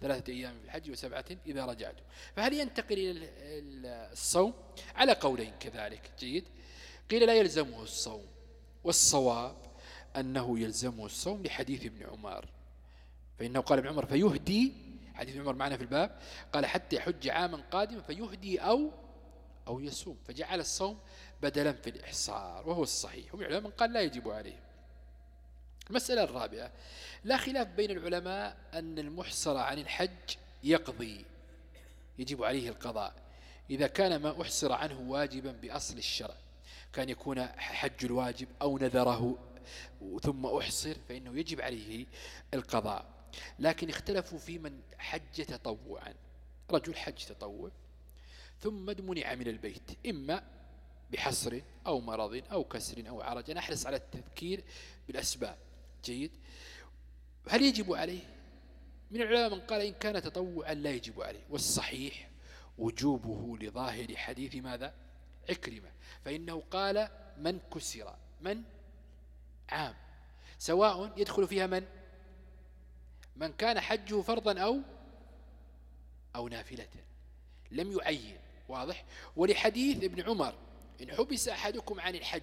Speaker 1: ثلاثة أيام في الحج وسبعة إذا رجعتم. فهل ينتقل إلى الصوم؟ على قولين كذلك. جيد. قيل لا يلزمه الصوم والصواب أنه يلزمه الصوم لحديث ابن عمر. فإنه قال ابن عمر فيهدي حديث ابن عمر معنا في الباب قال حتى يحج عاما قادما فيهدي أو أو يصوم. فجعل الصوم بدلا في الإحصار وهو الصحيح. ومن العلماء قال لا يجب عليه. المسألة الرابعة لا خلاف بين العلماء أن المحصر عن الحج يقضي يجب عليه القضاء إذا كان ما أحصر عنه واجبا بأصل الشرع. كان يكون حج الواجب أو نذره ثم أحصر فإنه يجب عليه القضاء. لكن اختلفوا في من حج تطوعا رجل حج تطوع ثم منع من البيت إما بحصر أو مرض أو كسر أو عرج. نحرص على التذكير بالأسباب. جيد. هل يجب عليه؟ من العلماء من قال إن كان تطوعا لا يجب عليه. والصحيح وجوبه لظاهر حديث ماذا؟ عكرمة فإنه قال من كسر من عام. سواء يدخل فيها من؟ من كان حجه فرضا أو أو نافلة. لم يعين واضح؟ ولحديث ابن عمر إن حبس أحدكم عن الحج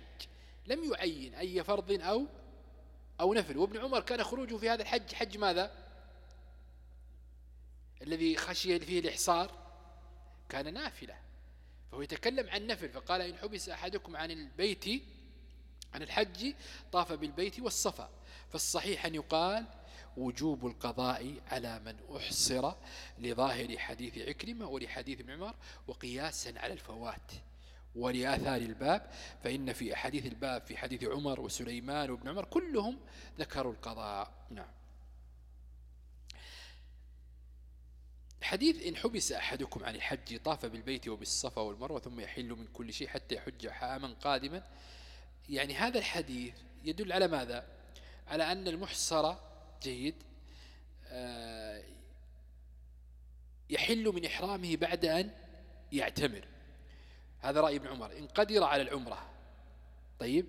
Speaker 1: لم يعين أي فرض أو أو نفل. وابن عمر كان خروجه في هذا الحج حج ماذا؟ الذي خشي فيه الإحصار كان نافلة. فهو يتكلم عن نفل فقال إن حبس أحدكم عن البيت عن الحج طاف بالبيت والصفا. فالصحيح أن يقال وجوب القضاء على من أحصر لظاهر حديث عكرمة ولحديث ابن عمر وقياسا على الفوات ولآثار الباب فإن في أحاديث الباب في حديث عمر وسليمان وابن عمر كلهم ذكروا القضاء. نعم. حديث إن حبس أحدكم عن الحج طاف بالبيت وبالصفا والمروة ثم يحل من كل شيء حتى يحج حاما قادما. يعني هذا الحديث يدل على ماذا؟ على أن المحصر جيد آه، يحل من إحرامه بعد أن يعتمر. هذا رأي ابن عمر. إن قدر على العمرة طيب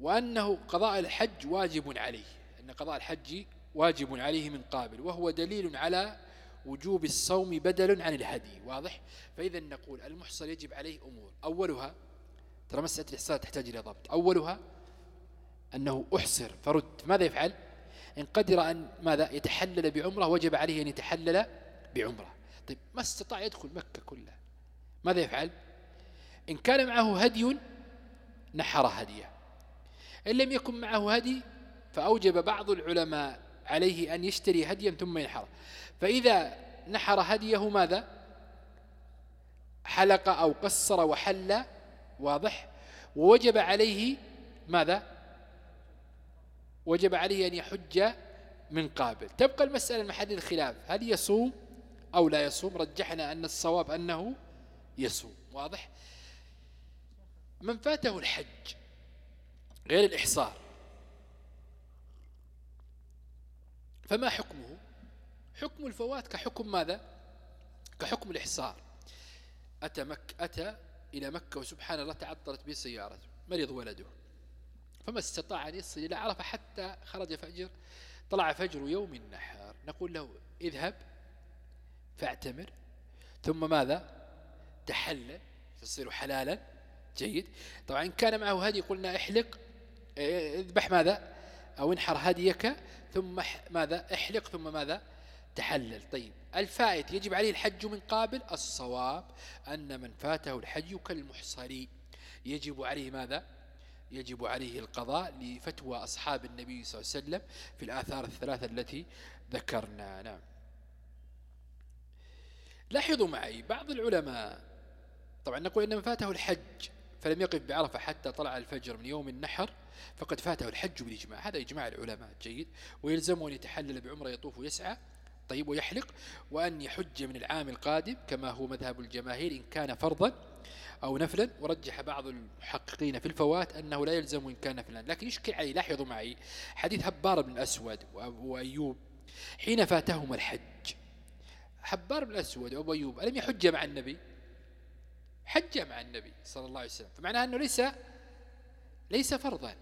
Speaker 1: وأنه قضاء الحج واجب عليه أن قضاء الحج واجب عليه من قابل وهو دليل على وجوب الصوم بدل عن الهدي واضح؟ فإذا نقول المحصر يجب عليه أمور. أولها ترى مسألة الإحصار تحتاج إلى ضبط. أولها أنه أحصر فرد. ماذا يفعل؟ إن قدر أن ماذا؟ يتحلل بعمرة وجب عليه أن يتحلل بعمرة. طيب ما استطاع يدخل مكة كلها. ماذا يفعل؟ إن كان معه هدي نحر هديه. إن لم يكن معه هدي فأوجب بعض العلماء عليه أن يشتري هديا ثم ينحر. فإذا نحر هديه ماذا؟ حلق أو قصر وحل واضح؟ ووجب عليه ماذا؟ وجب عليه أن يحج من قابل. تبقى المسألة المحل الخلاف. هل يصوم أو لا يصوم؟ رجحنا أن الصواب أنه يصوم واضح؟ من فاته الحج غير الإحصار. فما حكمه؟ حكم الفوات كحكم ماذا؟ كحكم الإحصار. أتى, مك أتى إلى مكة وسبحان الله تعطلت به سيارته مريض ولده. فما استطاع أن يصل إلى عرفة حتى خرج فجر طلع فجر يوم النحر. نقول له اذهب فاعتمر ثم ماذا؟ تحلل تصير حلالا جيد. طبعا كان معه هدي قلنا احلق اذبح ماذا؟ أو انحر هديك ثم ماذا؟ احلق ثم ماذا؟ تحلل. طيب. الفائت يجب عليه الحج من قابل الصواب أن من فاته الحج كالمحصري. يجب عليه ماذا؟ يجب عليه القضاء لفتوى أصحاب النبي صلى الله عليه وسلم في الآثار الثلاثة التي ذكرنا. نعم. لاحظوا معي بعض العلماء. طبعا نقول إن من فاته الحج فلم يقف بعرفة حتى طلع الفجر من يوم النحر فقد فاته الحج بالإجماع. هذا إجماع العلماء جيد. ويلزمه أن يتحلل بعمرة يطوف ويسعى طيب ويحلق وأن يحج من العام القادم كما هو مذهب الجماهير إن كان فرضا أو نفلا. ورجح بعض المحققين في الفوات أنه لا يلزم إن كان نفلا. لكن يشكل علي لاحظوا معي حديث هبار بن الأسود وأيوب حين فاتهما الحج حبار بن الأسود وأبو أيوب ألم يحج مع النبي؟ حج مع النبي صلى الله عليه وسلم. فمعنى أنه ليس ليس فرضا.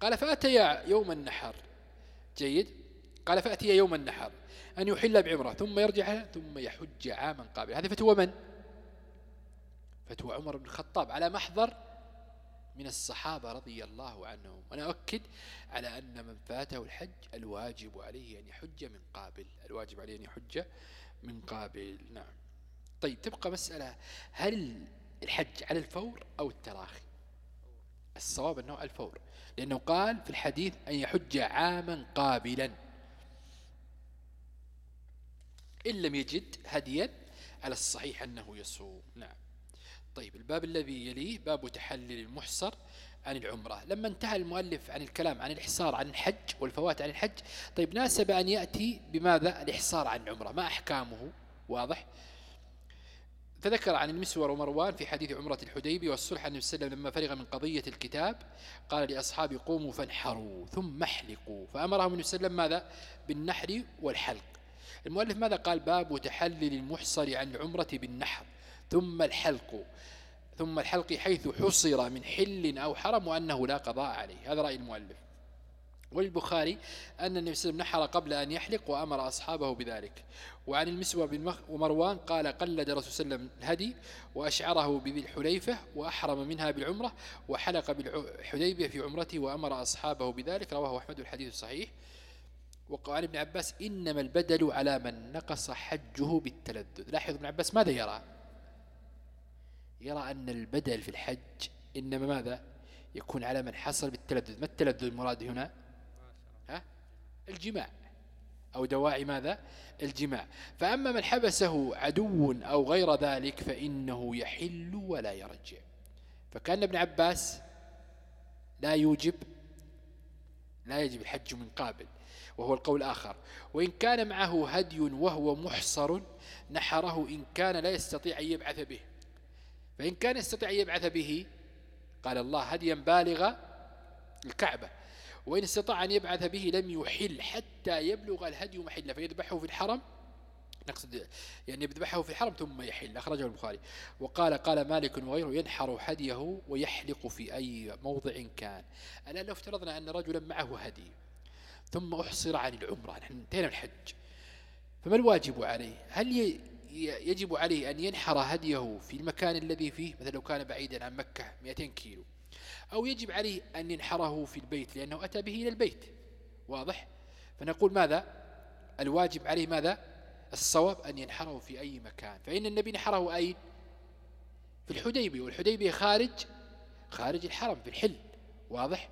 Speaker 1: قال فأتيا يوم النحر. جيد. قال فأتي يوم النحر. أن يحل بعمرة. ثم يرجع ثم يحج عاما قابل. هذه فتوى من؟ فتوى عمر بن الخطاب على محضر من الصحابة رضي الله عنهم. وأنا أؤكد على أن من فاته الحج الواجب عليه أن يحج من قابل. الواجب عليه أن يحج من قابل. نعم. طيب تبقى مسألة هل الحج على الفور أو التراخي؟ الصواب أنه الفور لأنه قال في الحديث أن يحج عاما قابلا. إن لم يجد هديا على الصحيح أنه يصوم. نعم. طيب الباب الذي يليه باب تحلل المحصر عن العمرة. لما انتهى المؤلف عن الكلام عن الإحصار عن الحج والفوات عن الحج طيب ناسب أن يأتي بماذا؟ الإحصار عن العمرة ما أحكامه؟ واضح. فذكر عن المسور ومروان في حديث عمرة الحديبي والصلح النبي صلى الله عليه وسلم لما فرغ من قضية الكتاب قال لأصحابي قوموا فانحروا ثم احلقوا فأمرهم النبي صلى الله عليه وسلم ماذا؟ بالنحر والحلق. المؤلف ماذا قال؟ باب تحلل المحصر عن العمرة بالنحر. ثم الحلق. ثم الحلق حيث حصر من حل أو حرم وأنه لا قضاء عليه. هذا رأي المؤلف. والبخاري أن النبي صلى الله عليه وسلم نحر قبل أن يحلق وأمر أصحابه بذلك. وعن المسوى بن ومروان قال قلد رسول الله عليه وسلم الهدي وأشعره بذي الحليفة وأحرم منها بالعمرة وحلق بالحديبية في عمرته وأمر أصحابه بذلك. رواه أحمد الحديث الصحيح. وقال ابن عباس إنما البدل على من نقص حجه بالتلذذ. لاحظ ابن عباس ماذا يرى؟ يرى أن البدل في الحج إنما ماذا؟ يكون على من حصل بالتلذذ. ما التلذذ المراد هنا؟ ها؟ الجماع. أو دواعي ماذا؟ الجماع. فأما من حبسه عدو أو غير ذلك فإنه يحل ولا يرجع. فكان ابن عباس لا يوجب لا يجب الحج من قابل وهو القول الآخر وإن كان معه هدي وهو محصر نحره إن كان لا يستطيع أن يبعث به. فإن كان يستطيع أن يبعث به قال الله هديا بالغ الكعبة وإن استطاع أن يبعث به لم يحل حتى يبلغ الهدي محله فيذبحه في الحرم نقصد يعني يذبحه في الحرم ثم يحل. أخرجه البخاري. وقال قال مالك وغيره ينحر هديه ويحلق في أي موضع كان. الآن لو افترضنا أن رجلا معه هدي ثم أحصر عن العمرة نحن انتهينا الحج. فما الواجب عليه؟ هل يجب عليه أن ينحر هديه في المكان الذي فيه؟ مثلا لو كان بعيدا عن مكة 200 كيلو. أو يجب عليه أن ينحره في البيت لأنه أتى به إلى البيت. واضح؟ فنقول ماذا؟ الواجب عليه ماذا؟ الصواب أن ينحره في أي مكان. فإن النبي نحره أين في الحديبية والحديبية خارج خارج الحرم في الحل. واضح؟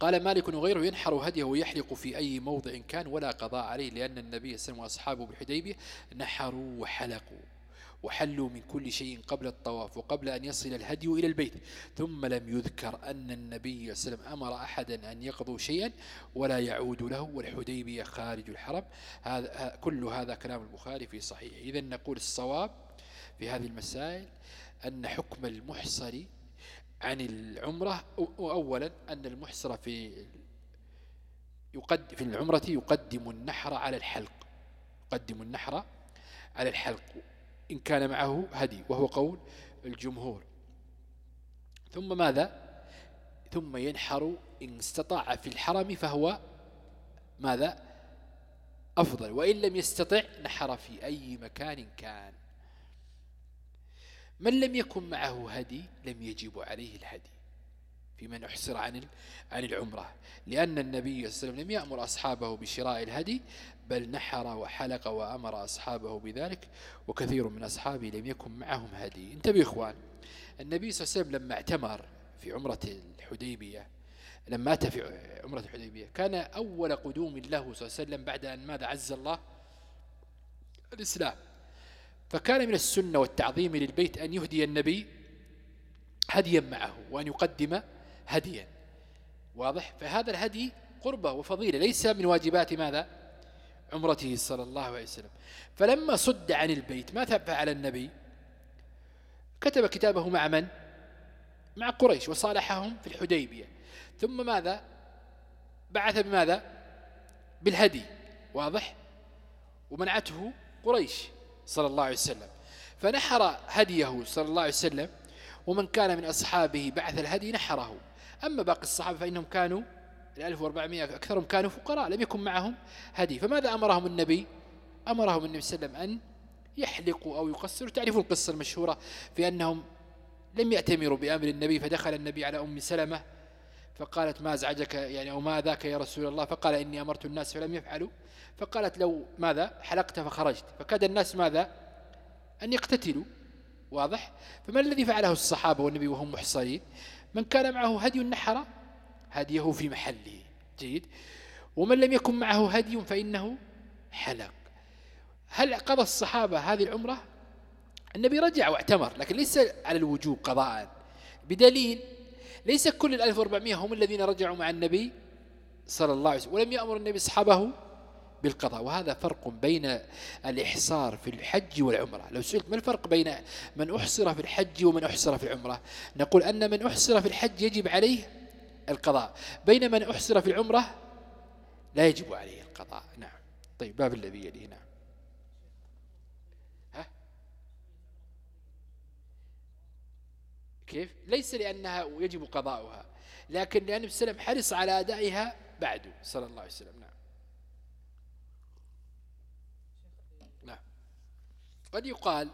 Speaker 1: قال مالك وغيره ينحر هديه ويحلق في أي موضع كان ولا قضاء عليه لأن النبي صلى الله عليه وسلم وأصحابه بالحديبية نحروا وحلقوا. وحلوا من كل شيء قبل الطواف وقبل أن يصل الهدي إلى البيت. ثم لم يذكر أن النبي صلى الله عليه وسلم أمر أحدا أن يقضوا شيئا ولا يعود له والحديبية خارج الحرم. هذا كل هذا كلام البخاري في صحيح إذا نقول الصواب في هذه المسائل أن حكم المحصر عن العمرة أولا أن المحصر في يقد في العمرة يقدم النحر على الحلق. يقدم النحر على الحلق. إن كان معه هدي وهو قول الجمهور. ثم ماذا؟ ثم ينحر إن استطاع في الحرم فهو ماذا؟ أفضل. وإن لم يستطع نحر في أي مكان كان. من لم يكن معه هدي لم يجب عليه الهدي. في من أحصر عن عن العمرة. لأن النبي صلى الله عليه وسلم لم يأمر أصحابه بشراء الهدي بل نحر وحلق وأمر أصحابه بذلك وكثير من أصحابه لم يكن معهم هدي. انتبه إخوان النبي صلى الله عليه وسلم لما اعتمر في عمرة الحديبية لما أتى في عمرة الحديبية كان أول قدوم له صلى الله عليه وسلم بعد أن ماذا؟ عز الله الإسلام. فكان من السنة والتعظيم للبيت أن يهدي النبي هديا معه وأن يقدم هديا. واضح؟ فهذا الهدي قربة وفضيلة ليس من واجبات ماذا؟ عمرته صلى الله عليه وسلم. فلما صد عن البيت ما فعل النبي؟ كتب كتابه مع من؟ مع قريش وصالحهم في الحديبية. ثم ماذا؟ بعث بماذا؟ بالهدي. واضح؟ ومنعته قريش صلى الله عليه وسلم. فنحر هديه صلى الله عليه وسلم ومن كان من أصحابه بعث الهدي نحره. أما باقي الصحابة فإنهم كانوا الألف وأربعمائة أكثرهم كانوا فقراء لم يكن معهم هدي. فماذا أمرهم النبي؟ أمرهم النبي صلى الله عليه وسلم أن يحلقوا أو يقصروا. تعرفوا القصة المشهورة في أنهم لم يأتمروا بأمر النبي فدخل النبي على أم سلمة فقالت ما ازعجك يعني أو ما ذاك يا رسول الله؟ فقال إني أمرت الناس فلم يفعلوا. فقالت لو ماذا؟ حلقت فخرجت. فكاد الناس ماذا؟ أن يقتتلوا. واضح؟ فما الذي فعله الصحابة والنبي وهم محصرين؟ من كان معه هدي النحر هديه في محله. جيد. ومن لم يكن معه هدي فإنه حلق. هل قضى الصحابة هذه العمرة؟ النبي رجع واعتمر لكن ليس على الوجوب قضاء. بدليل ليس كل الألف وأربعمائة هم الذين رجعوا مع النبي صلى الله عليه وسلم ولم يأمر النبي أصحابه بالقضاء. وهذا فرق بين الإحصار في الحج والعمرة. لو سئلت ما الفرق بين من أحصر في الحج ومن أحصر في العمرة؟ نقول أن من أحصر في الحج يجب عليه القضاء. بين من أحصر في العمرة لا يجب عليه القضاء. نعم. طيب باب الذي يليه. نعم. ها؟ كيف؟ ليس لأنها يجب قضاؤها لكن لأن السلام حرص على أدائها بعده صلى الله عليه وسلم. نعم. نعم. قد يقال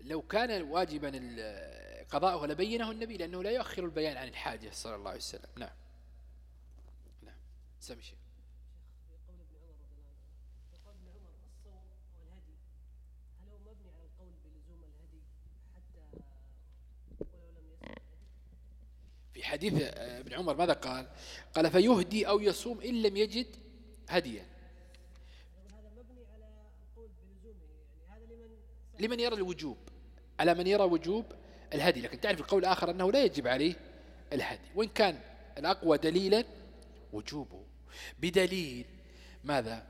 Speaker 1: لو كان واجبا قضاءه لبينه النبي لأنه لا يؤخر البيان عن الحاجة صلى الله عليه وسلم. نعم. نعم. سمي شيء في حديث ابن عمر ماذا قال؟ قال فيهدي أو يصوم إن لم يجد هديا. لمن يرى الوجوب. على من يرى وجوب الهدي. لكن تعرف القول الآخر أنه لا يجب عليه الهدي. وإن كان الأقوى دليلا وجوبه. بدليل ماذا؟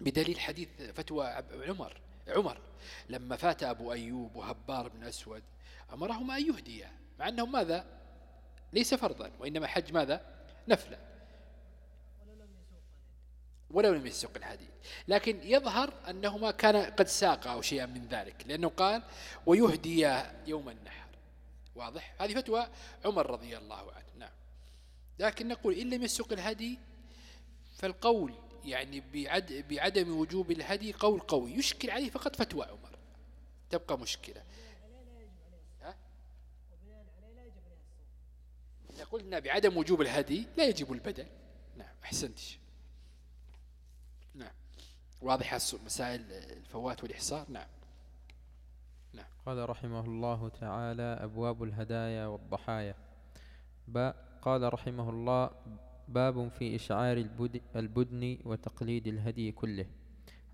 Speaker 1: بدليل حديث فتوى عمر. عمر لما فات أبو أيوب وهبار بن أسود أمرهما أن يهديا مع أنه ماذا؟ ليس فرضا وإنما حج ماذا؟ نفلا. ولو لم يسوق الهدي لكن يظهر أنهما كان قد ساقا أو شيئا من ذلك لأنه قال ويهدي يوم النحر. واضح؟ هذه فتوى عمر رضي الله عنه. نعم. لكن نقول إن لم يسوق الهدي فالقول يعني بعد بعدم وجوب الهدي قول قوي. يشكل عليه فقط فتوى عمر. تبقى مشكلة؟ قلنا بعدم وجوب الهدي لا يجب البدل. نعم. أحسنتش واضحة مسائل الفوات والإحصار. نعم.
Speaker 2: نعم. قال رحمه الله تعالى أبواب الهدايا والضحايا. قال رحمه الله باب في إشعار البدن وتقليد الهدي كله.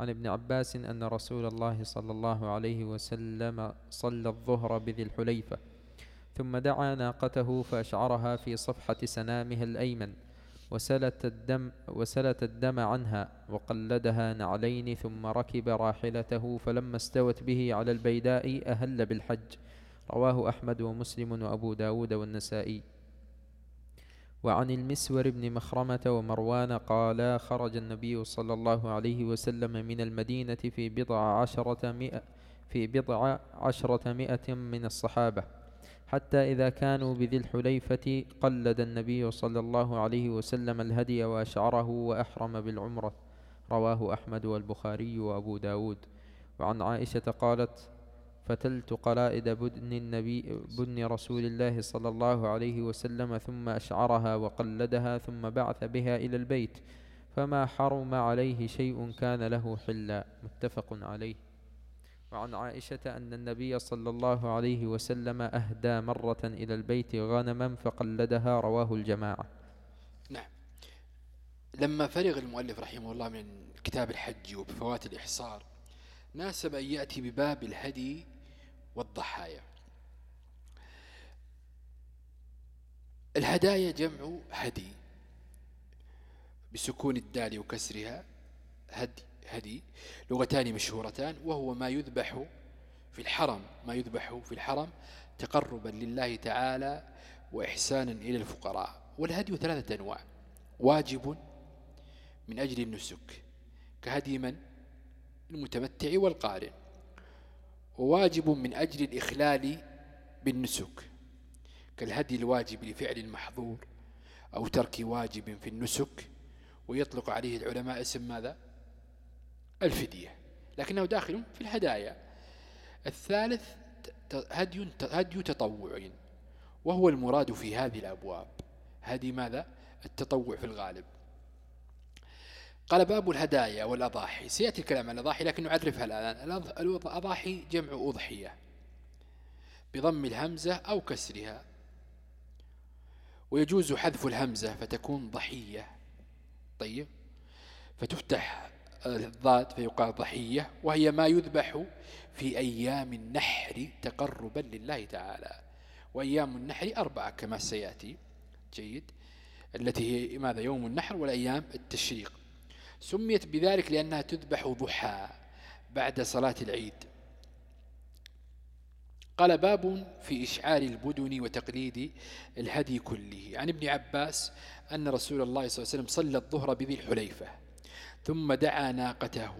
Speaker 2: عن ابن عباس أن رسول الله صلى الله عليه وسلم صلى الظهر بذي الحليفة ثم دعا ناقته فأشعرها في صفحة سنامها الأيمن. وسلت الدم, وسلت الدم عنها وقلدها نعلين ثم ركب راحلته فلما استوت به على البيداء أهل بالحج. رواه أحمد ومسلم وأبو داود والنسائي. وعن المسور بن مخرمة ومروان قالا خرج النبي صلى الله عليه وسلم من المدينة في بضع عشرة مئة في بضع عشرة مئة من الصحابة. حتى إذا كانوا بذي الحليفة قلد النبي صلى الله عليه وسلم الهدي وأشعره وأحرم بالعمرة. رواه أحمد والبخاري وأبو داود. وعن عائشة قالت فتلت قلائد بدن النبي بدن رسول الله صلى الله عليه وسلم ثم أشعرها وقلدها ثم بعث بها إلى البيت فما حرم عليه شيء كان له حلا. متفق عليه. وعن عائشة أن النبي صلى الله عليه وسلم أهدى مرة إلى البيت غنما فقلدها رواه الجماعة.
Speaker 1: نعم. لما فرغ المؤلف رحمه الله من كتاب الحج وبفوات الإحصار ناسب أن يأتي بباب الهدي والضحايا. الهدايا جمع هدي بسكون الدال وكسرها هدي. هدي لغتان مشهورتان وهو ما يذبح في الحرم ما يذبح في الحرم تقربا لله تعالى وإحسانا إلى الفقراء. والهدي ثلاثة أنواع. واجب من أجل النسك كهدي من؟ المتمتع والقارن. وواجب من أجل الإخلال بالنسك كالهدي الواجب لفعل المحظور أو ترك واجب في النسك ويطلق عليه العلماء اسم ماذا؟ الفدية لكنه داخل في الهدايا. الثالث هدي هدي تطوع وهو المراد في هذه الأبواب. هدي ماذا؟ التطوع في الغالب. قال باب الهدايا والأضاحي. سيأتي الكلام عن الأضاحي لكن نعرفها الآن. الأضاحي جمع أضحية بضم الهمزة أو كسرها. ويجوز حذف الهمزة فتكون ضحية. طيب. فتفتح الضاد فيقال ضحية وهي ما يذبح في أيام النحر تقربا لله تعالى. وأيام النحر أربعة كما سيأتي. جيد. التي هي ماذا؟ يوم النحر والأيام التشريق. سميت بذلك لأنها تذبح ضحى بعد صلاة العيد. قال باب في إشعار البدن وتقليد الهدي كله. عن ابن عباس أن رسول الله صلى الله عليه وسلم صلى الظهر بذي الحليفة. ثم دعا ناقته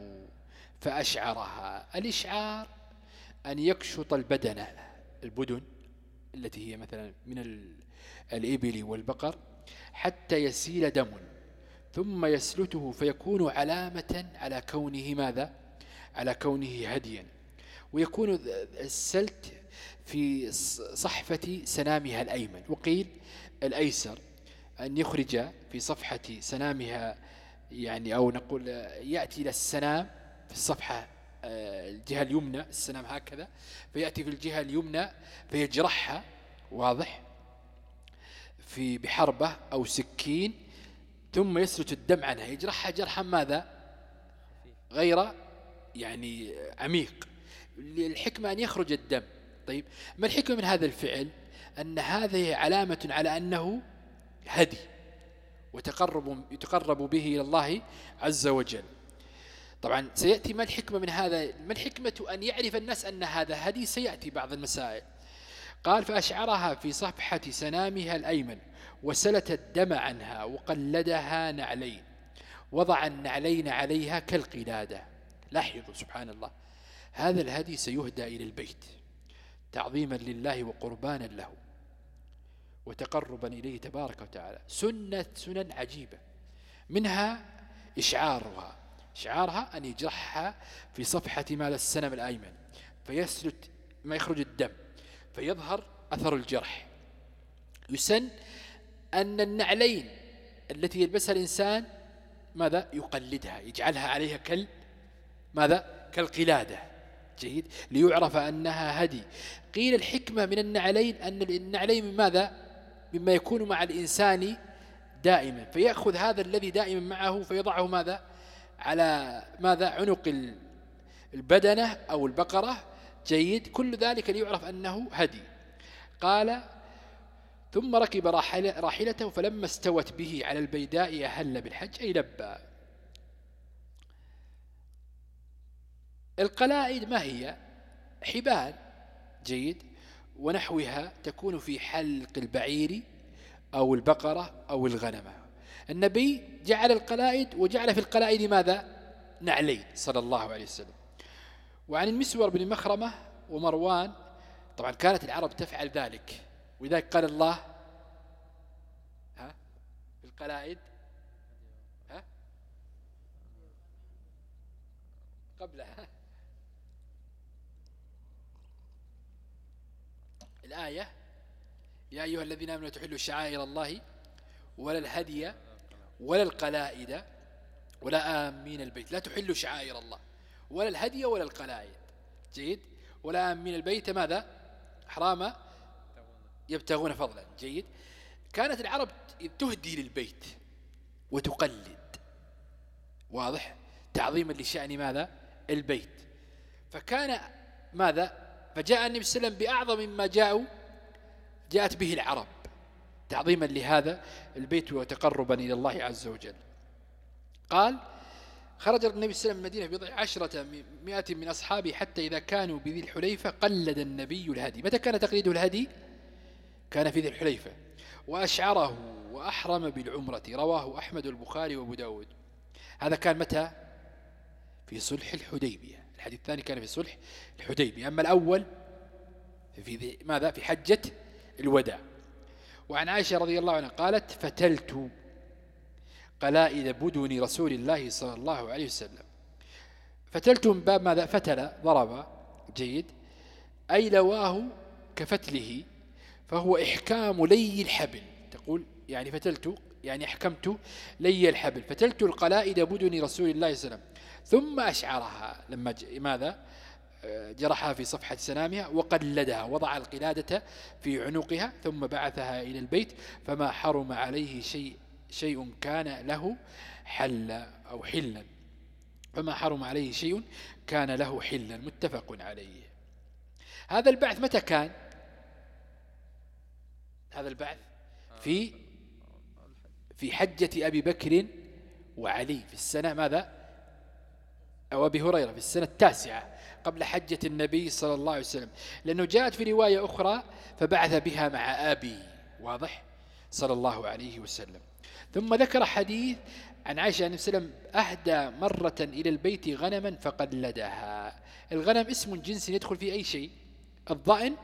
Speaker 1: فأشعرها. الإشعار أن يكشط البدن البدن التي هي مثلا من الإبل والبقر حتى يسيل دم ثم يسلته فيكون علامة على كونه ماذا؟ على كونه هديا ويكون السلت في صحفة سنامها الأيمن. وقيل الأيسر أن يخرج في صفحة سنامها يعني أو نقول يأتي إلى السنام في الصفحة آه، الجهة اليمنى السنام هكذا فيأتي في الجهة اليمنى فيجرحها واضح؟ في بحربة أو سكين ثم يسلت الدم عنها. يجرحها جرحا ماذا؟ غير يعني عميق. الحكمة أن يخرج الدم. طيب ما الحكمة من هذا الفعل؟ أن هذه علامة على أنه هدي. وتقرب يتقرب به إلى الله عز وجل. طبعا سيأتي ما الحكمة من هذا؟ ما الحكمة أن يعرف الناس أن هذا هدي؟ سيأتي بعض المسائل. قال فأشعرها في صفحة سنامها الأيمن وسلت الدم عنها وقلدها نعلين وضع النعلين عليها كالقلادة. لاحظوا سبحان الله هذا الهدي سيهدى إلى البيت تعظيما لله وقربانا له. وتقربا إليه تبارك وتعالى. سنة سنن عجيبة. منها إشعارها. إشعارها أن يجرحها في صفحة مال السنم الأيمن فيسلت ما يخرج الدم فيظهر أثر الجرح. يسن أن النعلين التي يلبسها الإنسان ماذا؟ يقلدها يجعلها عليها كال ماذا؟ كالقلادة. جيد. ليعرف أنها هدي. قيل الحكمة من النعلين أن النعلين من ماذا؟ مما يكون مع الإنسان دائما. فيأخذ هذا الذي دائما معه فيضعه ماذا؟ على ماذا؟ عنق البدنة أو البقرة. جيد. كل ذلك ليعرف أنه هدي. قال ثم ركب راحلته فلما استوت به على البيداء أهل بالحج. أي لبى القلائد ما هي؟ حبال. جيد. ونحوها تكون في حلق البعير أو البقرة أو الغنمة النبي جعل القلائد وجعل في القلائد ماذا؟ نعلين صلى الله عليه وسلم. وعن المسور بن مخرمة ومروان طبعا كانت العرب تفعل ذلك. ولذلك قال الله ها؟ القلائد؟ ها؟ قبلها الآية يا أيها الذين آمنوا تحلوا شعائر الله ولا الهدي ولا القلائد ولا آمين البيت. لا تحلوا شعائر الله ولا الهدي ولا القلائد. جيد. ولا آمين البيت ماذا؟ حرام. يبتغون فضلا. جيد. كانت العرب تهدي للبيت وتقلد. واضح. تعظيما لشأن ماذا؟ البيت. فكان ماذا؟ فجاء النبي صلى الله عليه وسلم بأعظم مما جاءوا جاءت به العرب تعظيما لهذا البيت وتقربا إلى الله عز وجل. قال خرج النبي صلى الله عليه وسلم المدينة بضع عشرة مئة من أصحابه حتى إذا كانوا بذي الحليفة قلد النبي الهدي. متى كان تقليده الهدي؟ كان في ذي الحليفة. وأشعره وأحرم بالعمرة. رواه أحمد البخاري وأبو داود. هذا كان متى؟ في صلح الحديبية. الحديث الثاني كان في صلح الحديبية. أما الأول في ماذا؟ في حجة الوداع. وعن عائشة رضي الله عنها قالت فتلت قلائد بدن رسول الله صلى الله عليه وسلم. فتلت من باب ماذا؟ فتل ضرب جيد. أي لواه كفتله فهو إحكام لي الحبل. تقول يعني فتلت يعني أحكمت لي الحبل فتلت القلائد بدن رسول الله صلى الله عليه وسلم. ثم أشعرها لما ماذا؟ جرحها في صفحة سنامها وقلدها وضع القلادة في عنقها ثم بعثها إلى البيت فما حرم عليه شيء شيء كان له حل أو حلا. فما حرم عليه شيء كان له حلا متفق عليه. هذا البعث متى كان؟ هذا البعث في في حجة أبي بكر وعلي في السنة ماذا؟ أو أبي هريرة في السنة التاسعة قبل حجة النبي صلى الله عليه وسلم. لأنه جاءت في رواية أخرى فبعث بها مع أبي واضح؟ صلى الله عليه وسلم. ثم ذكر حديث عن عائشة عليه وسلم أهدى مرة إلى البيت غنما فقلدها الغنم اسم جنس يدخل فيه أي شيء؟ الضأن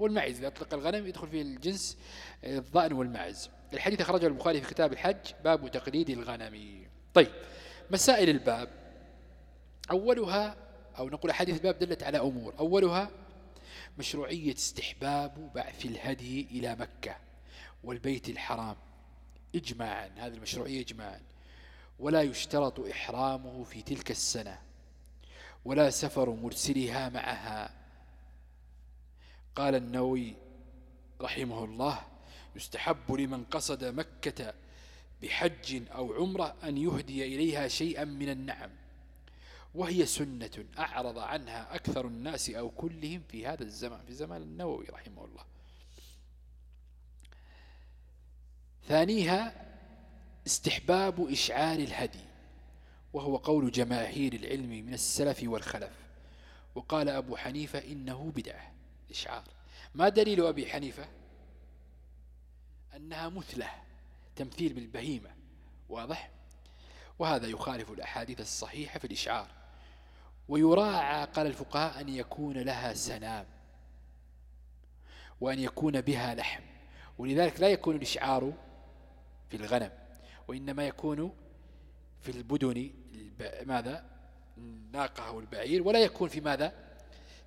Speaker 1: والمعز. إذا أطلق الغنم يدخل فيه الجنس الضأن والمعز. الحديث أخرجه البخاري في كتاب الحج باب تقليد الغنم. طيب مسائل الباب. أولها أو نقول حديث الباب دلت على أمور. أولها مشروعية استحباب بعث الهدي إلى مكة والبيت الحرام. إجماعا هذه المشروعية إجماعا. ولا يشترط إحرامه في تلك السنة ولا سفر مرسلها معها. قال النووي رحمه الله يستحب لمن قصد مكة بحج أو عمرة أن يهدي إليها شيئا من النعم. وهي سنة أعرض عنها أكثر الناس أو كلهم في هذا الزمان في زمان النووي رحمه الله. ثانيها استحباب إشعار الهدي وهو قول جماهير العلم من السلف والخلف. وقال أبو حنيفة إنه بدعة إشعار. ما دليل أبي حنيفة؟ أنها مثلة تمثيل بالبهيمة واضح؟ وهذا يخالف الأحاديث الصحيحة في الإشعار. ويراعى قال الفقهاء أن يكون لها سنام وأن يكون بها لحم. ولذلك لا يكون الإشعار في الغنم وإنما يكون في البدن ماذا؟ الناقة أو البعير ولا يكون في ماذا؟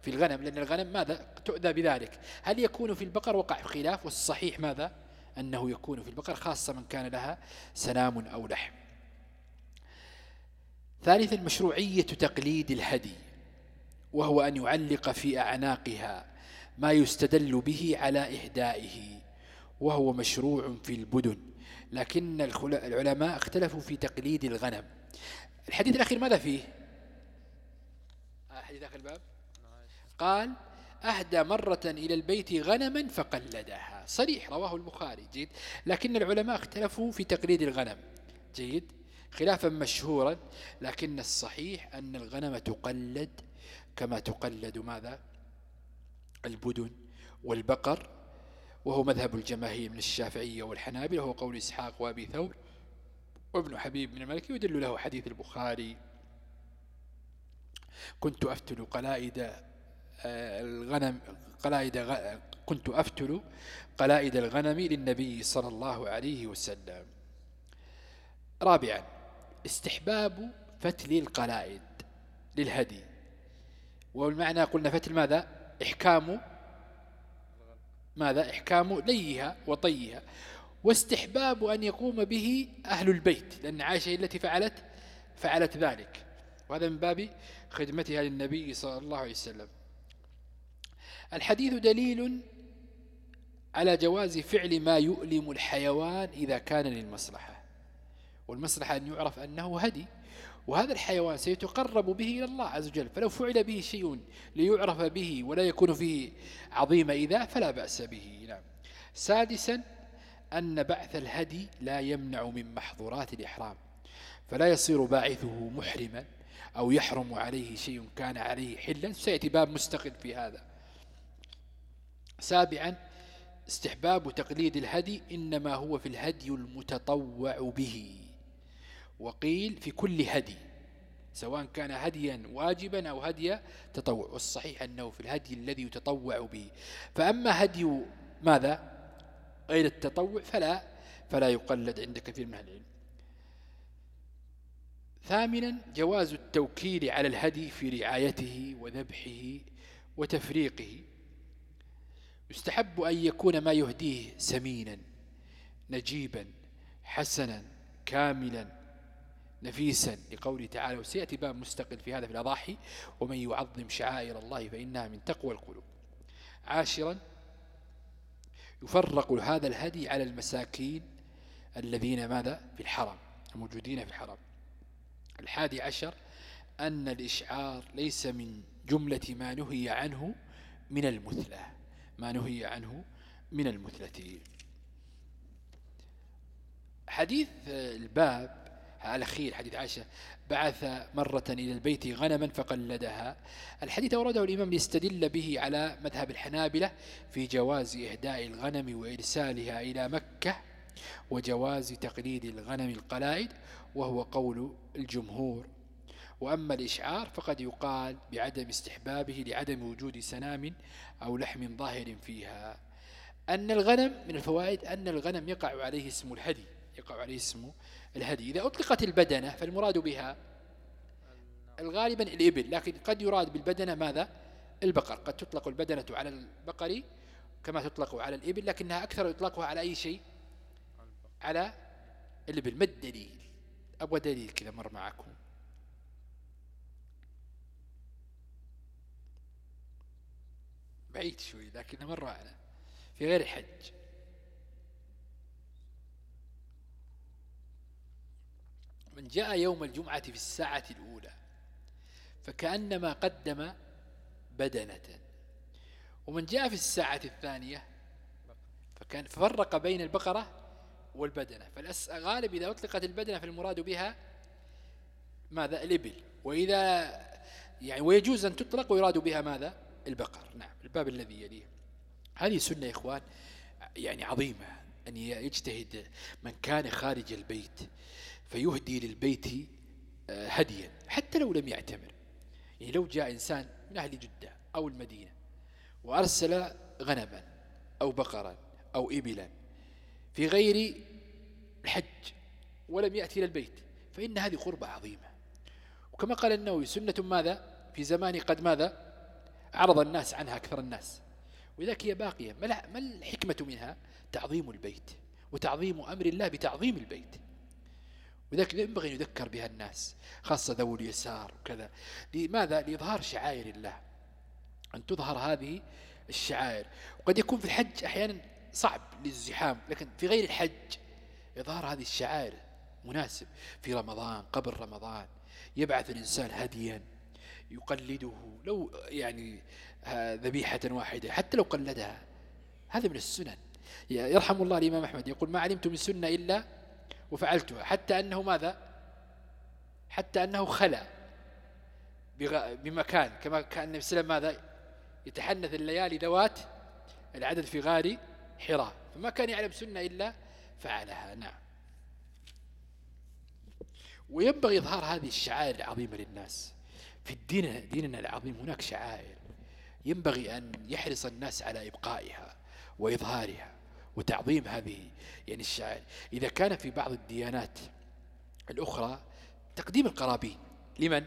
Speaker 1: في الغنم. لأن الغنم ماذا؟ تؤذى بذلك. هل يكون في البقر؟ وقع خلاف والصحيح ماذا؟ أنه يكون في البقر خاصة من كان لها سنام أو لحم. ثالثا مشروعية تقليد الهدي وهو أن يعلق في أعناقها ما يستدل به على إهدائه وهو مشروع في البدن. لكن العلماء اختلفوا في تقليد الغنم. الحديث الأخير ماذا فيه؟ حديث آخر الباب. قال أهدى مرة إلى البيت غنما فقلدها. صريح رواه البخاري. جيد. لكن العلماء اختلفوا في تقليد الغنم. جيد. خلافا مشهورا. لكن الصحيح أن الغنم تقلد. كما تقلد ماذا؟ البدن والبقر. وهو مذهب الجماهير من الشافعية والحنابلة. وهو قول إسحاق وأبي ثور. وابن حبيب من الملكي يدل له حديث البخاري. كنت أفتل قلائد الغنم قلائد كنت أفتل قلائد الغنم للنبي صلى الله عليه وسلم. رابعا استحباب فتل القلائد للهدي. والمعنى قلنا فتل ماذا؟ إحكام ماذا؟ إحكام ليها وطيها. واستحباب أن يقوم به أهل البيت لأن عائشة التي فعلت فعلت ذلك. وهذا من باب خدمتها للنبي صلى الله عليه وسلم. الحديث دليل على جواز فعل ما يؤلم الحيوان إذا كان للمصلحة. والمصلحة أن يعرف أنه هدي وهذا الحيوان سيتقرب به إلى الله عز وجل. فلو فعل به شيء ليعرف به ولا يكون فيه عظيم إذا فلا بأس به. نعم. سادسا أن بعث الهدي لا يمنع من محظورات الإحرام. فلا يصير باعثه محرما أو يحرم عليه شيء كان عليه حلا. سيأتي باب مستقل في هذا. سابعا استحباب تقليد الهدي إنما هو في الهدي المتطوع به. وقيل في كل هدي سواء كان هديا واجبا أو هدي تطوع. والصحيح أنه في الهدي الذي يتطوع به. فأما هدي ماذا؟ غير التطوع فلا فلا يقلد عند كثير من العلم. ثامنا جواز التوكيل على الهدي في رعايته وذبحه وتفريقه. يستحب أن يكون ما يهديه سمينا نجيبا حسنا كاملا نفيسا. لقوله تعالى وسيأتي باب مستقل في هذا في الأضاحي ومن يعظم شعائر الله فإنها من تقوى القلوب. عاشرا يفرق هذا الهدي على المساكين الذين ماذا؟ في الحرم الموجودين في الحرم. الحادي عشر أن الإشعار ليس من جملة ما نهي عنه من المثلة ما نهي عنه من المثلة حديث الباب الأخير حديث عائشة بعث مرة إلى البيت غنما فقلدها. الحديث أورده الإمام ليستدل به على مذهب الحنابلة في جواز إهداء الغنم وإرسالها إلى مكة وجواز تقليد الغنم القلائد وهو قول الجمهور. وأما الإشعار فقد يقال بعدم استحبابه لعدم وجود سنام أو لحم ظاهر فيها. أن الغنم من الفوائد أن الغنم يقع عليه اسم الهدي يقع عليه اسم الهدي. إذا أطلقت البدنة فالمراد بها الغالبا الإبل لكن قد يراد بالبدنة ماذا؟ البقر. قد تطلق البدنة على البقر كما تطلق على الإبل لكنها أكثر إطلاقها على أي شيء؟ على الإبل. ما الدليل؟ أبغى دليل كذا مر معكم. بعيد شوي لكن مر معنا في غير الحج من جاء يوم الجمعة في الساعة الأولى فكأنما قدم بدنة. ومن جاء في الساعة الثانية فكان فرق بين البقرة والبدنة. فالغالب إذا أطلقت البدنة فالمراد بها ماذا؟ الإبل. وإذا يعني ويجوز أن تطلق ويراد بها ماذا؟ البقر. نعم الباب الذي يليه هذه سنة يا إخوان يعني عظيمة أن يجتهد من كان خارج البيت فيهدي للبيت آه، هديا حتى لو لم يعتمر. يعني لو جاء إنسان من أهل جدة أو المدينة وأرسل غنما أو بقرا أو إبلا في غير الحج ولم يأتي إلى البيت فإن هذه قربة عظيمة. وكما قال النووي سنة ماذا؟ في زمان قد ماذا؟ عرض الناس عنها أكثر الناس. ولذلك هي باقية. ما الحكمة منها؟ تعظيم البيت. وتعظيم أمر الله بتعظيم البيت. وذلك ينبغي أن يذكر بها الناس خاصة ذوي اليسار وكذا. لماذا؟ لإظهار شعائر الله. أن تظهر هذه الشعائر. وقد يكون في الحج أحيانا صعب للزحام لكن في غير الحج إظهار هذه الشعائر مناسب. في رمضان قبل رمضان يبعث الإنسان هديا. يقلده. لو يعني ذبيحة واحدة حتى لو قلدها. هذا من السنن. يرحم الله الإمام أحمد. يقول ما علمت من سنة إلا وفعلتها. حتى أنه ماذا؟ حتى أنه خلى بمكان. كما كان النبي صلى الله عليه وسلم ماذا؟ يتحنث الليالي ذوات العدد في غار حراء. فما كان يعلم سنة إلا فعلها. نعم. وينبغي إظهار هذه الشعائر العظيمة للناس. في الدين ديننا العظيم هناك شعائر ينبغي أن يحرص الناس على إبقائها وإظهارها وتعظيم هذه يعني الشعائر إذا كان في بعض الديانات الأخرى تقديم القرابين لمن؟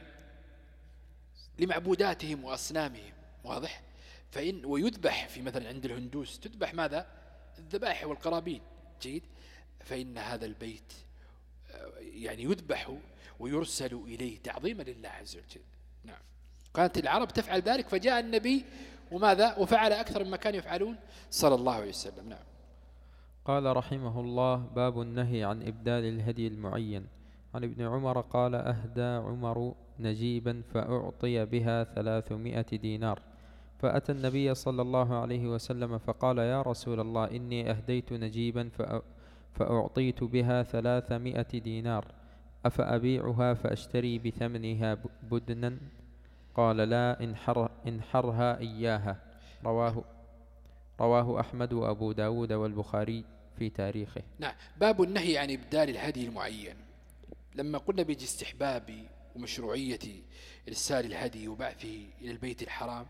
Speaker 1: لمعبوداتهم وأصنامهم واضح؟ فإن ويذبح في مثلا عند الهندوس تذبح ماذا؟ الذبائح والقرابين جيد؟ فإن هذا البيت يعني يذبح ويرسل إليه تعظيما لله عز وجل نعم. كانت العرب تفعل ذلك فجاء النبي وماذا؟ وفعل أكثر مما كانوا يفعلون صلى الله عليه وسلم. نعم.
Speaker 2: قال رحمه الله باب النهي عن إبدال الهدي المعين. عن ابن عمر قال أهدى عمر نجيبا فأعطي بها ثلاثمائة دينار. فأتى النبي صلى الله عليه وسلم فقال يا رسول الله إني أهديت نجيبا فأعطيت بها ثلاثمائة دينار. أفأبيعها فأشتري بثمنها بدنا؟ قال لا انحر انحرها إياها. رواه رواه أحمد وأبو داود والبخاري في تاريخه.
Speaker 1: نعم. باب النهي عن إبدال الهدي المعين. لما قلنا بيجي استحباب ومشروعية إرسال الهدي وبعثه إلى البيت الحرام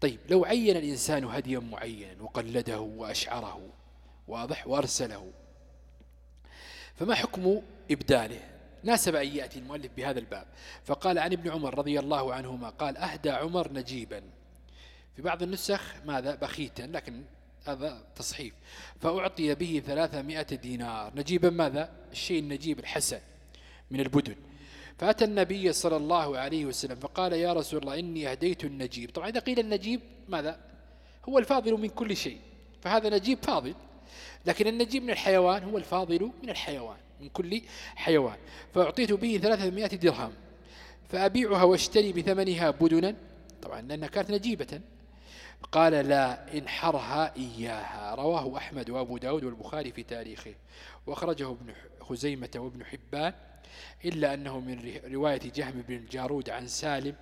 Speaker 1: طيب لو عين الإنسان هديا معينا وقلده وأشعره وأضح وأرسله فما حكم إبداله؟ ناسب أن يأتي المؤلف بهذا الباب. فقال عن ابن عمر رضي الله عنهما قال أهدى عمر نجيبا. في بعض النسخ ماذا؟ بخيتا لكن هذا تصحيف فأعطي به ثلاثمائة دينار. نجيبا ماذا؟ الشيء النجيب الحسن من البدن. فأتى النبي صلى الله عليه وسلم فقال يا رسول الله إني أهديت النجيب. طبعا إذا قيل النجيب ماذا؟ هو الفاضل من كل شيء. فهذا نجيب فاضل لكن النجيب من الحيوان هو الفاضل من الحيوان. من كل حيوان. فأعطيت به ثلاثمائة درهم. فأبيعها وأشتري بثمنها بدنا. طبعا لأنها كانت نجيبة. قال لا انحرها إياها. رواه أحمد وأبو داود والبخاري في تاريخه. وأخرجه ابن خزيمة وابن حبان. إلا أنه من رواية جهم بن الجارود عن سالم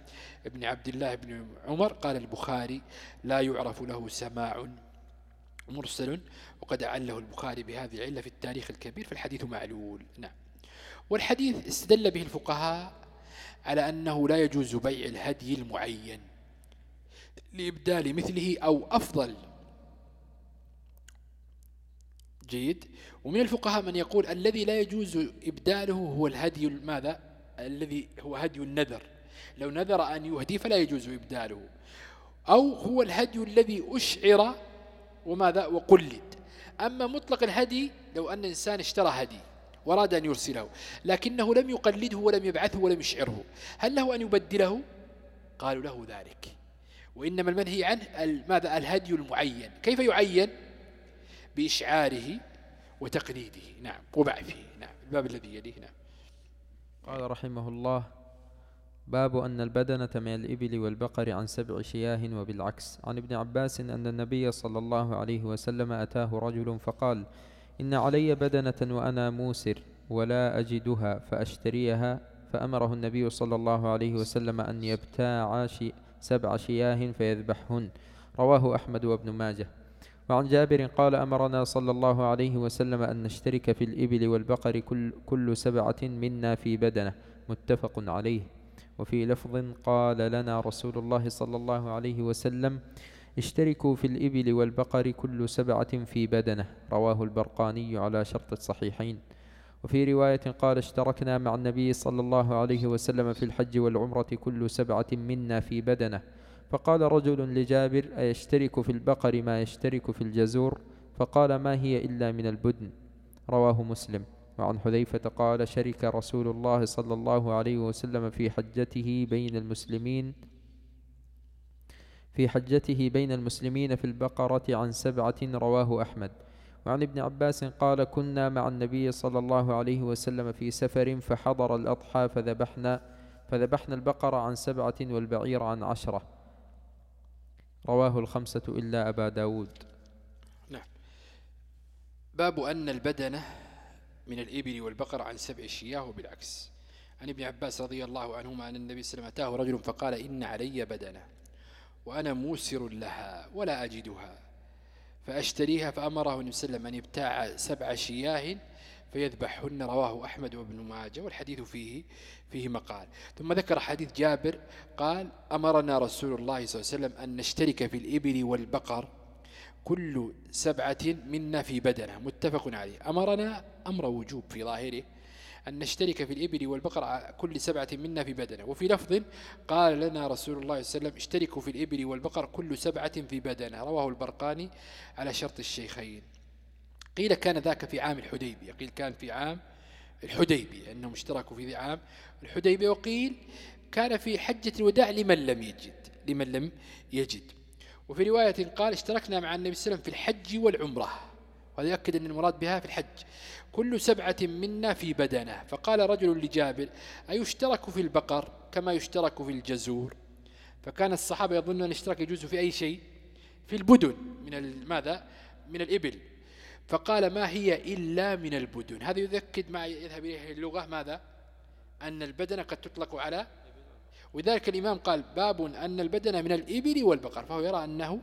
Speaker 1: بن عبد الله بن عمر. قال البخاري لا يعرف له سماع مرسل وقد أعله البخاري بهذه العلة في التاريخ الكبير فالحديث معلول. نعم. والحديث استدل به الفقهاء على أنه لا يجوز بيع الهدي المعين لإبدال مثله أو أفضل. جيد. ومن الفقهاء من يقول الذي لا يجوز إبداله هو الهدي ماذا؟ الذي هو هدي النذر. لو نذر أن يهدي فلا يجوز إبداله. أو هو الهدي الذي أشعر وماذا؟ وقلد. أما مطلق الهدي لو أن إنسان اشترى هدي وراد أن يرسله لكنه لم يقلده ولم يبعثه ولم يشعره هل له أن يبدله؟ قالوا له ذلك. وإنما المنهي عنه ماذا؟ الهدي المعين. كيف يعين؟ بإشعاره وتقليده. نعم. وبعثه نعم. الباب الذي يليه. نعم.
Speaker 2: قال رحمه الله باب أن البدنة من الإبل والبقر عن سبع شياه وبالعكس. عن ابن عباس أن النبي صلى الله عليه وسلم أتاه رجل فقال إن علي بدنة وأنا موسر ولا أجدها فأشتريها فأمره النبي صلى الله عليه وسلم أن يبتاع سبع شياه فيذبحهن. رواه أحمد وابن ماجه. وعن جابر قال أمرنا صلى الله عليه وسلم أن نشترك في الإبل والبقر كل, كل سبعة منا في بدنة. متفق عليه. وفي لفظ قال لنا رسول الله صلى الله عليه وسلم اشتركوا في الإبل والبقر كل سبعة في بدنة. رواه البرقاني على شرط الصحيحين. وفي رواية قال اشتركنا مع النبي صلى الله عليه وسلم في الحج والعمرة كل سبعة منا في بدنة. فقال رجل لجابر أيشترك في البقر ما يشترك في الجزور؟ فقال ما هي إلا من البدن. رواه مسلم. وعن حذيفة قال شرك رسول الله صلى الله عليه وسلم في حجته بين المسلمين في حجته بين المسلمين في البقرة عن سبعة رواه أحمد. وعن ابن عباس قال كنا مع النبي صلى الله عليه وسلم في سفر فحضر الأضحى فذبحنا فذبحنا البقر عن سبعة والبعير عن عشرة. رواه الخمسة إلا أبا داود.
Speaker 1: نعم. باب أن البدنة من الإبل والبقر عن سبع شياه وبالعكس عن ابن عباس رضي الله عنهما أن النبي صلى الله عليه وسلم أتاه رجل فقال إن علي بدنة وأنا موسر لها ولا أجدها. فأشتريها فأمره النبي صلى الله عليه وسلم أن يبتاع سبع شياه فيذبحهن رواه أحمد وابن ماجه والحديث فيه فيه مقال. ثم ذكر حديث جابر قال أمرنا رسول الله صلى الله عليه وسلم أن نشترك في الإبل والبقر. كل سبعة منا في بدنه متفق عليه. أمرنا أمر وجوب في ظاهره أن نشترك في الإبل والبقر كل سبعة منا في بدنه. وفي لفظ قال لنا رسول الله صلى الله عليه وسلم اشتركوا في الإبل والبقر كل سبعة في بدنه. رواه البرقاني على شرط الشيخين. قيل كان ذاك في عام الحديبية قيل كان في عام الحديبية أنهم اشتركوا في عام الحديبية. وقيل كان في حجة الوداع لمن لم يجد لمن لم يجد. وفي رواية قال اشتركنا مع النبي صلى الله عليه وسلم في الحج والعمرة. وهذا يؤكد أن المراد بها في الحج. كل سبعة منا في بدنة. فقال رجل لجابر أيشترك في البقر كما يشترك في الجزور؟ فكان الصحابة يظنون أن الاشتراك يجوز في أي شيء؟ في البدن. من ماذا؟ من الإبل. فقال ما هي إلا من البدن. هذا يذكد ما يذهب إليه اللغة ماذا؟ أن البدن قد تطلق على وذلك الإمام قال باب أن البدن من الإبل والبقر. فهو يرى أنه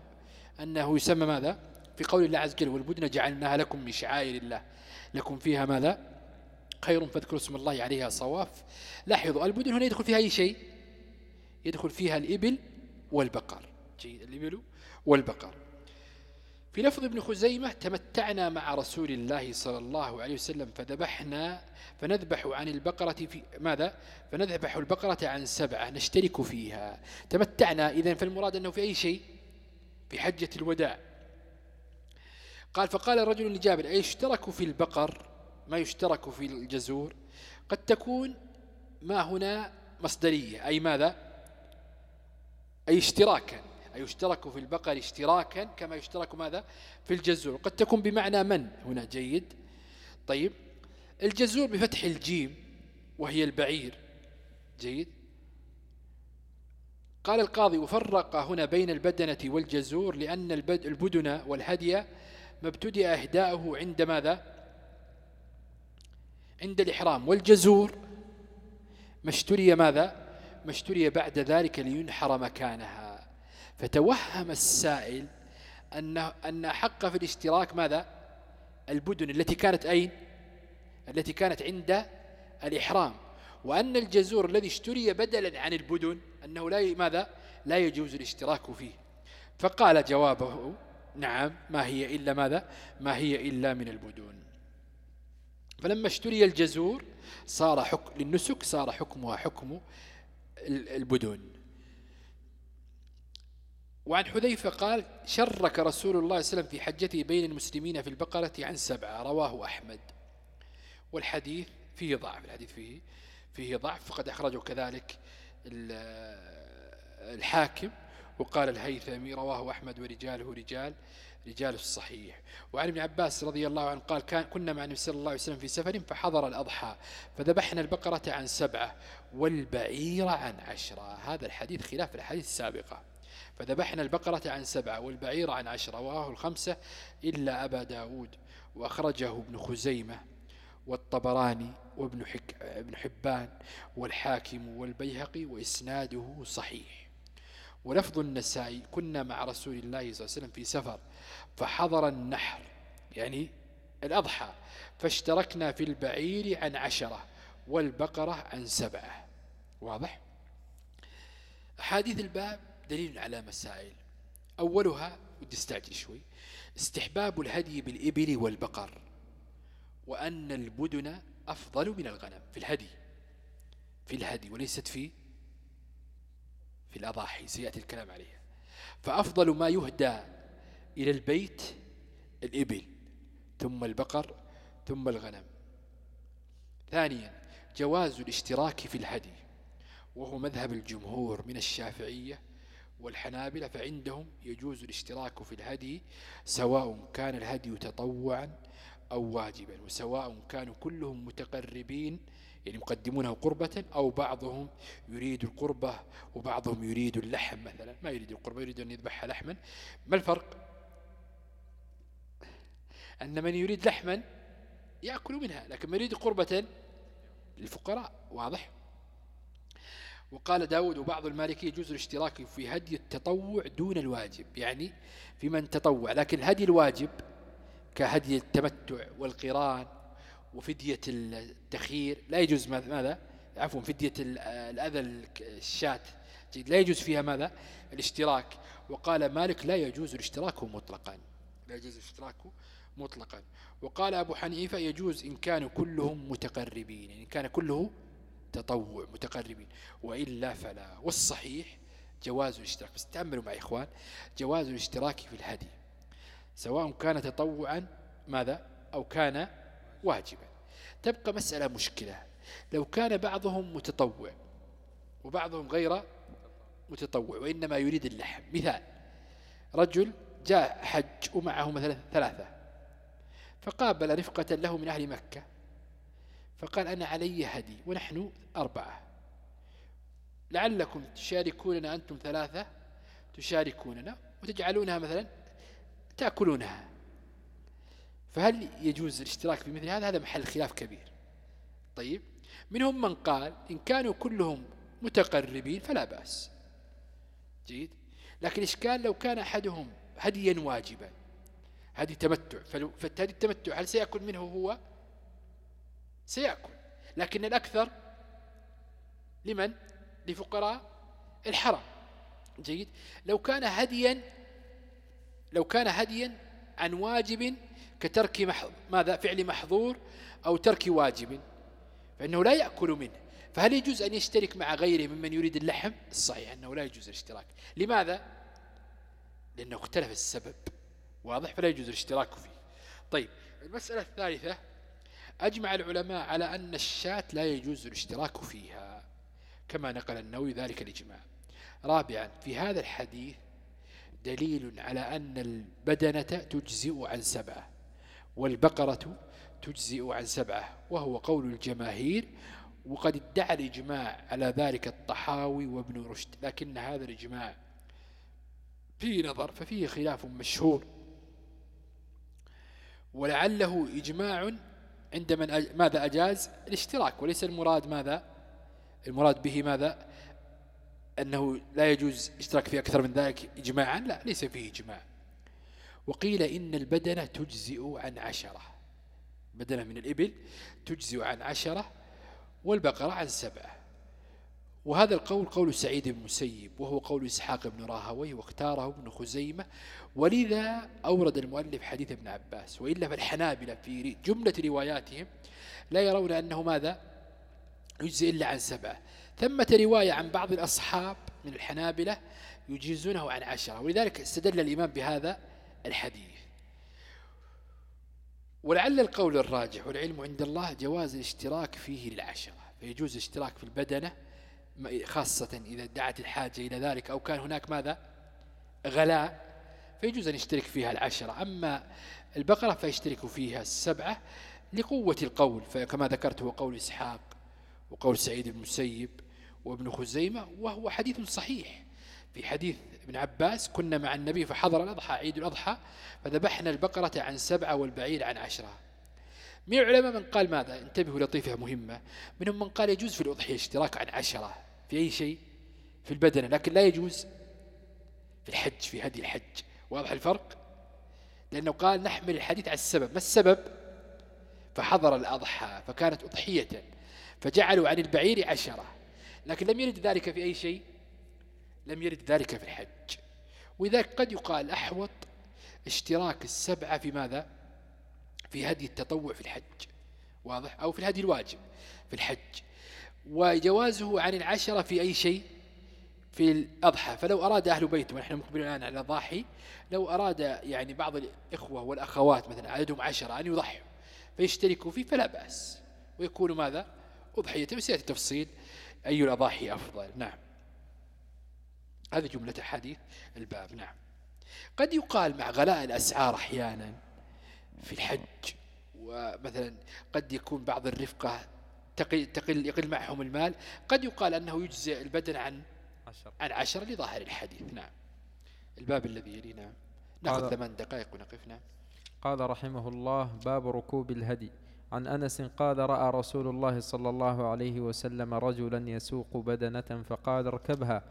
Speaker 1: أنه يسمى ماذا؟ في قول الله عز وجل والبدن جعلناها لكم من شعائر الله. لكم فيها ماذا؟ خير فاذكروا اسم الله عليها صواف. لاحظوا البدن هنا يدخل فيها أي شيء؟ يدخل فيها الإبل والبقر. جيد الإبل والبقر. في لفظ ابن خزيمة تمتعنا مع رسول الله صلى الله عليه وسلم فذبحنا فنذبح عن البقرة في ماذا؟ فنذبح البقرة عن سبعة نشترك فيها. تمتعنا إذن فالمراد أنه في أي شيء؟ في حجة الوداع. قال فقال الرجل لجابر أي اشتركوا في البقر؟ ما يشترك في الجزور؟ قد تكون ما هنا مصدرية أي ماذا؟ أي اشتراكا. أي يشترك في البقر اشتراكا كما يشترك ماذا؟ في الجزور. قد تكون بمعنى من؟ هنا جيد. طيب الجزور بفتح الجيم وهي البعير. جيد. قال القاضي وفرق هنا بين البدنة والجزور لأن البدن والهدي ما ابتدأ إهداؤه عند ماذا؟ عند الإحرام. والجزور ما اشتري ماذا؟ ما اشتري بعد ذلك لينحر مكانها. فتوهم السائل أن, أن حق في الاشتراك ماذا؟ البدن التي كانت أين؟ التي كانت عند الإحرام. وأن الجزور الذي اشتري بدلا عن البدن أنه لا ماذا؟ لا يجوز الاشتراك فيه. فقال جوابه نعم ما هي إلا ماذا؟ ما هي إلا من البدون فلما اشتري الجزور صار حكم للنسك صار حكمها حكم البدون وعن حذيفة قال شرك رسول الله صلى الله عليه وسلم في حجته بين المسلمين في البقرة عن سبعة رواه أحمد. والحديث فيه ضعف الحديث فيه فيه ضعف فقد أخرجه كذلك الحاكم وقال الهيثمي رواه أحمد ورجاله رجال رجال الصحيح وعن ابن عباس رضي الله عنه قال كان كنا مع النبي صلى الله عليه وسلم في سفر فحضر الأضحى فذبحنا البقرة عن سبعة والبعير عن عشرة. هذا الحديث خلاف الحديث السابقة. فذبحنا البقرة عن سبعة والبعير عن عشرة رواه الخمسة إلا أبا داود وأخرجه ابن خزيمة والطبراني وابن ابن حبان والحاكم والبيهقي وإسناده صحيح. ولفظ النسائي كنا مع رسول الله صلى الله عليه وسلم في سفر فحضر النحر يعني الأضحى فاشتركنا في البعير عن عشرة والبقرة عن سبعة. واضح؟ أحاديث الباب دليل على مسائل. أولها ودي أستعجل شوي استحباب الهدي بالإبل والبقر وأن البدن أفضل من الغنم في الهدي. في الهدي وليست في في الأضاحي سيأتي الكلام عليها. فأفضل ما يهدى إلى البيت الإبل ثم البقر ثم الغنم. ثانيا جواز الاشتراك في الهدي وهو مذهب الجمهور من الشافعية والحنابلة فعندهم يجوز الاشتراك في الهدي سواء كان الهدي تطوعا أو واجبا وسواء كانوا كلهم متقربين يعني مقدمونه قربة أو بعضهم يريد القربة وبعضهم يريد اللحم مثلا. ما يريد القربة يريد أن يذبحها لحما. ما الفرق؟ أن من يريد لحما يأكل منها لكن من يريد قربة للفقراء واضح؟ وقال داود وبعض المالكي يجوز الاشتراك في هدي التطوع دون الواجب يعني في من تطوع لكن الهدي الواجب كهدي التمتع والقران وفدية التخيير لا يجوز ماذا عفوا فدية الأذى الشاة لا يجوز فيها ماذا؟ الاشتراك. وقال مالك لا يجوز الاشتراك مطلقا. لا يجوز الاشتراك مطلقا. وقال أبو حنيفة يجوز إن كانوا كلهم متقربين يعني كان كله تطوع متقربين. وإلا فلا. والصحيح جواز الاشتراك. بس تأملوا معي إخوان جواز الاشتراك في الهدي سواء كان تطوعا ماذا؟ أو كان واجبا. تبقى مسألة مشكلة. لو كان بعضهم متطوع وبعضهم غير متطوع وإنما يريد اللحم. مثال رجل جاء حج ومعه مثلا ثلاثة فقابل رفقة له من أهل مكة. فقال أنا علي هدي ونحن أربعة. لعلكم تشاركوننا أنتم ثلاثة تشاركوننا وتجعلونها مثلا تأكلونها. فهل يجوز الاشتراك في مثل هذا؟ هذا محل خلاف كبير. طيب منهم من قال إن كانوا كلهم متقربين فلا بأس. جيد. لكن إشكال لو كان أحدهم هديا واجبا هدي تمتع فهدي التمتع هل سيأكل منه هو؟ سيأكل. لكن الأكثر لمن؟ لفقراء الحرم جيد. لو كان هديا لو كان هديا عن واجب كترك محظ ماذا؟ فعل محظور أو ترك واجب. فإنه لا يأكل منه. فهل يجوز أن يشترك مع غيره ممن يريد اللحم؟ الصحيح أنه لا يجوز الاشتراك. لماذا؟ لأنه اختلف السبب. واضح؟ فلا يجوز الاشتراك فيه. طيب المسألة الثالثة أجمع العلماء على أن الشاة لا يجوز الاشتراك فيها كما نقل النووي ذلك الإجماع. رابعا في هذا الحديث دليل على أن البدنة تجزئ عن سبعة والبقرة تجزئ عن سبعة وهو قول الجماهير وقد ادعى الإجماع على ذلك الطحاوي وابن رشد لكن هذا الإجماع في نظر ففيه خلاف مشهور. ولعله إجماع عند من ماذا أجاز؟ الاشتراك وليس المراد ماذا؟ المراد به ماذا؟ أنه لا يجوز اشتراك في أكثر من ذلك إجماعا؟ لا ليس فيه إجماع. وقيل إن البدنة تجزئ عن عشرة. بدنة من الإبل تجزئ عن عشرة والبقرة عن سبعة. وهذا القول قول سعيد بن مسيب وهو قول إسحاق بن راهوي واختاره ابن خزيمة ولذا أورد المؤلف حديث ابن عباس وإلا فالحنابلة في جملة رواياتهم لا يرون أنه ماذا؟ يجزي إلا عن سبعة. ثمة رواية عن بعض الأصحاب من الحنابلة يجيزونه عن عشرة ولذلك استدل الإمام بهذا الحديث. ولعل القول الراجح والعلم عند الله جواز الاشتراك فيه للعشرة فيجوز الاشتراك في البدنة خاصة إذا دعت الحاجة إلى ذلك أو كان هناك ماذا؟ غلاء فيجوز أن يشترك فيها العشرة. أما البقرة فيشترك فيها السبعة لقوة القول فكما ذكرت هو قول إسحاق وقول سعيد المسيب وابن خزيمة وهو حديث صحيح. في حديث ابن عباس كنا مع النبي فحضر الأضحى عيد الأضحى فذبحنا البقرة عن سبعة والبعير عن عشرة. من العلماء من قال ماذا؟ انتبهوا لطيفة مهمة. منهم من قال يجوز في الأضحية اشتراك عن عشرة. في أي شيء في البدنة لكن لا يجوز في الحج في هدي الحج. واضح الفرق؟ لأنه قال نحمل الحديث على السبب. ما السبب؟ فحضر الأضحى فكانت أضحية فجعلوا عن البعير عشرة. لكن لم يرد ذلك في أي شيء؟ لم يرد ذلك في الحج. وذلك قد يقال أحوط اشتراك السبعة في ماذا؟ في هدي التطوع في الحج. واضح؟ أو في الهدي الواجب في الحج. وجوازه عن العشرة في أي شيء؟ في الأضحى. فلو أراد أهل بيت ونحن مقبلون الآن على الضاحي لو أراد يعني بعض الإخوة والأخوات مثلا عددهم عشرة أن يضحوا فيشتركوا فيه فلا بأس. ويكون ماذا؟ أضحية. وسيأتي تفصيل أي الأضاحي أفضل؟ نعم. هذه جملة حديث الباب. نعم. قد يقال مع غلاء الأسعار أحيانا في الحج ومثلا قد يكون بعض الرفقة تقل, تقل يقل معهم المال. قد يقال أنه يجزئ البدن عن عشر. عن عشر لظاهر الحديث. نعم. الباب الذي يلينا نأخذ ثمان دقائق ونقفنا
Speaker 2: قال رحمه الله باب ركوب الهدي. عن أنس قال رأى رسول الله صلى الله عليه وسلم رجلا يسوق بدنة فقال اركبها.